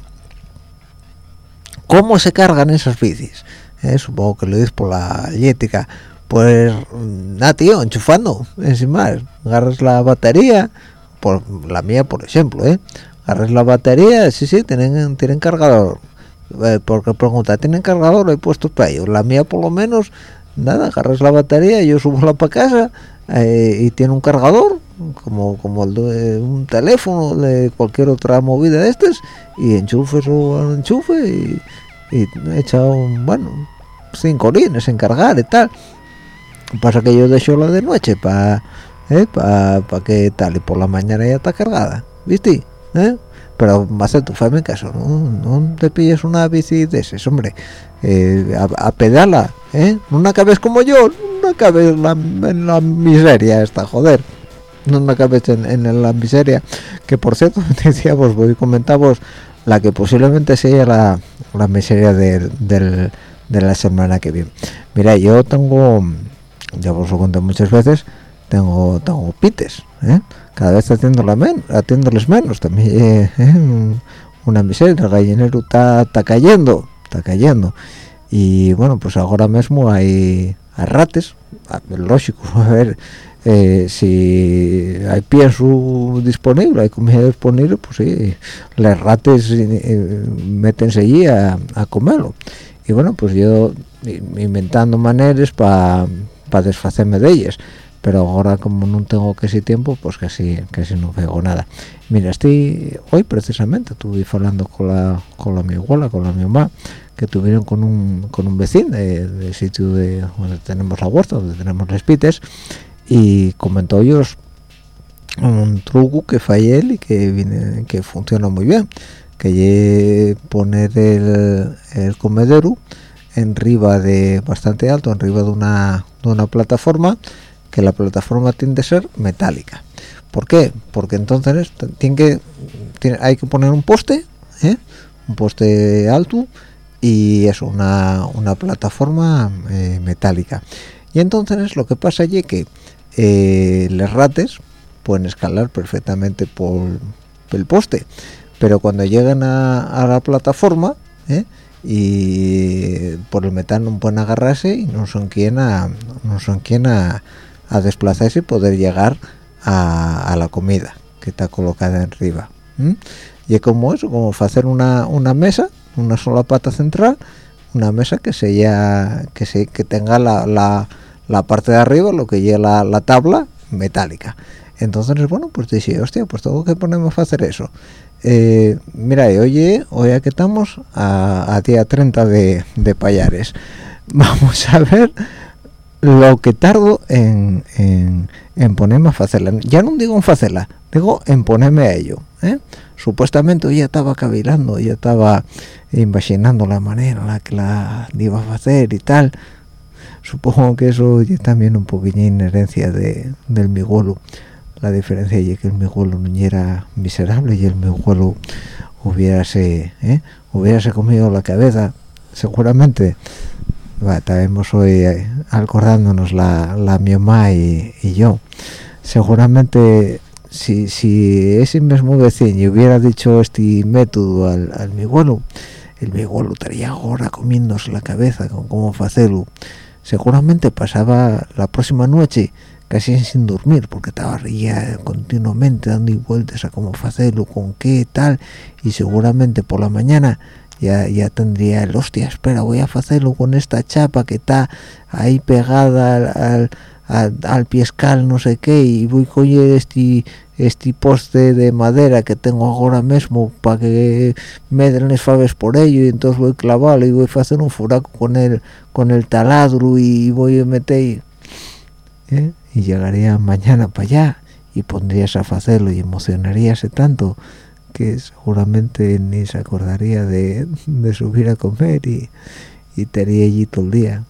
Cómo se cargan esas bicis ¿eh? supongo que lo dices por la eléctrica. Pues nada tío enchufando encima agarras la batería por la mía por ejemplo ¿eh? agarras la batería sí sí tienen tienen cargador. Eh, porque pregunta tienen cargador he puesto para ellos. La mía por lo menos nada agarras la batería yo subo la para casa eh, y tiene un cargador como como el de un teléfono de cualquier otra movida de estas y enchufe su enchufe y, y echa un bueno cinco orines en cargar y tal pasa que yo dejo la de noche para ¿eh? para que tal y por la mañana ya está cargada viste ¿Eh? pero más de tu en caso no, te pilles una bici de ese hombre eh, a, pedala ¿eh? no acabes como yo no acabes en la, miseria esta joder no acabes en, en, la miseria que por cierto decíamos voy comentábamos la que posiblemente sea la, la miseria del- de la semana que viene. Mira, yo tengo, ya os lo conté muchas veces, tengo tengo pites, ¿eh? cada vez atiéndola men, atiéndoles menos, también eh, un- una miseria, el gallinero está cayendo, está cayendo. Y bueno, pues ahora mismo hay, hay lógico, a ver eh, si hay pienso disponible, hay comida disponible, pues sí, las rates eh, eh, métense allí a comerlo. Y bueno, pues yo inventando maneras para deshacerme de ellas. Pero ahora como no tengo casi tiempo, pues casi casi no veo nada. Mira, estoy hoy precisamente estuve hablando con la con la mi abuela, con la mi mamá, que tuvieron con un con un vecino de- del sitio de donde tenemos la huerta, donde tenemos las pites, y comentó ellos un truco que fallé y que viene, que funciona muy bien que lle poner el, el comedero en riba de bastante alto en riba de una de una plataforma que la plataforma tiende a ser metálica ¿por qué? porque entonces tiene que tiene- hay que poner un poste ¿eh? un poste alto y eso una, una plataforma eh, metálica y entonces lo que pasa es que eh, los rates pueden escalar perfectamente por el poste pero cuando llegan a, la plataforma ¿eh? y por el metal no pueden agarrarse y no son quien a no son quien a, desplazarse y poder llegar a, la comida que está colocada arriba ¿m? y es como eso como hacer una, una mesa una sola pata central una mesa que sea que se que tenga la, la, la parte de arriba lo que lleva la, la tabla metálica entonces bueno pues dije hostia pues tengo que ponerme a hacer eso eh, mira y oye hoy aquí estamos a, día 30 de, payares. Vamos a ver lo que tardo en, en, ponerme a hacerla. Ya no digo en hacerla digo en ponerme a ello ¿eh? supuestamente ya estaba cavilando ya estaba imaginando la manera en la que la iba a hacer y tal. Supongo que eso es también un poquillo inherencia de, del miguelo la diferencia es que el miguelo no era miserable y el miguelo hubiérase ¿eh? hubiérase comido la cabeza seguramente. Va, estaremos hoy eh, acordándonos la, la mi mamá y, y yo. Seguramente si, si ese mismo vecino hubiera dicho este método al, al mi abuelo el mi abuelo estaría ahora comiéndose la cabeza con cómo hacerlo. Seguramente pasaba la próxima noche casi sin dormir porque estaba ya continuamente dando vueltas a cómo hacerlo con qué tal y seguramente por la mañana ya ya tendría el hostia espera voy a hacerlo con esta chapa que está ahí pegada al, al, al, al piescal no sé qué y voy a coger este este poste de madera que tengo ahora mismo para que me den las faves por ello y entonces voy a clavarlo y voy a hacer un furaco con el con el taladro y voy a meter ¿eh? Y llegaría mañana para allá y pondrías a hacerlo y emocionaríase tanto que seguramente ni se acordaría de, de subir a comer y, y estaría allí todo el día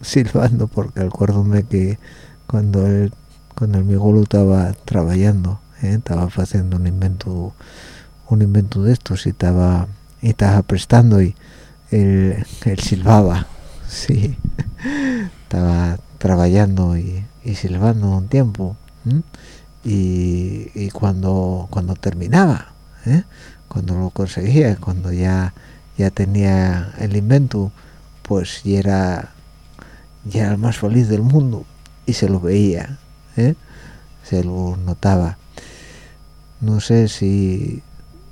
silbando porque acuérdome que cuando el cuando el migolo estaba trabajando ¿eh? estaba haciendo un invento un invento de estos y estaba y estaba prestando y él, él silbaba sí estaba trabajando y, y silbando un tiempo y, y cuando cuando terminaba ¿eh? cuando lo conseguía cuando ya ya tenía el invento pues ya era ya era el más feliz del mundo y se lo veía ¿eh? se lo notaba no sé si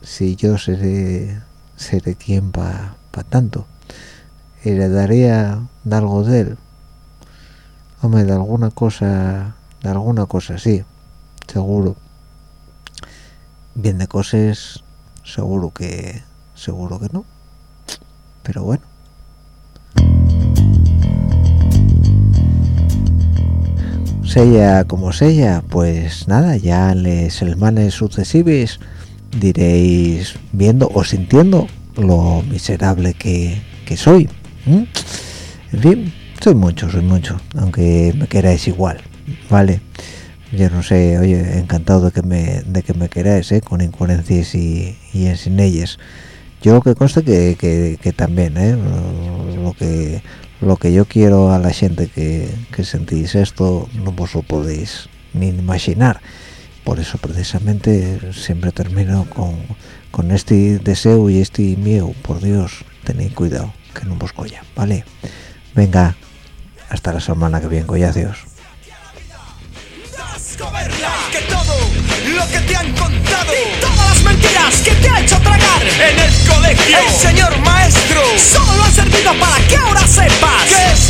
si yo seré seré quien para pa tanto heredaría de algo de él hombre de alguna cosa de alguna cosa sí seguro. Bien de cosas seguro que seguro que no pero bueno. Sella como sella pues nada ya les semanas sucesivas diréis viendo o sintiendo lo miserable que, que soy ¿m? en fin soy mucho soy mucho aunque me queráis igual vale yo no sé oye encantado de que me de que me queráis ¿eh? con incoherencias y, y sin ellas yo que conste que, que, que también ¿eh? lo que lo que yo quiero a la gente que, que sentís esto no vos lo podéis ni imaginar. Por eso precisamente siempre termino con, con este deseo y este miedo. Por Dios tened cuidado que no vos colla vale venga hasta la semana que viene colla adiós. Que todo lo que te han contado y todas las mentiras que te ha hecho tragar en el colegio el señor maestro solo ha servido para que ahora sepas que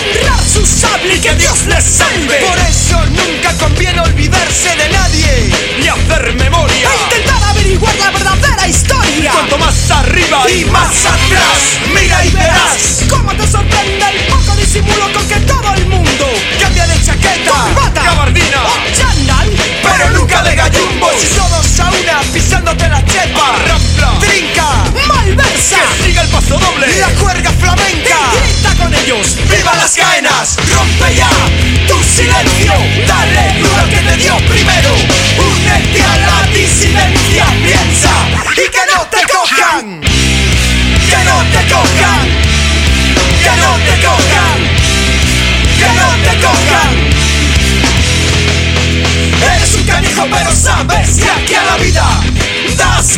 honrar su sable y que Dios les salve. Por eso nunca conviene olvidarse de nadie ni hacer memoria. E intentar averiguar la verdadera historia. Cuanto más arriba y más atrás mira y verás. cómo te sorprende el poco disimulo con que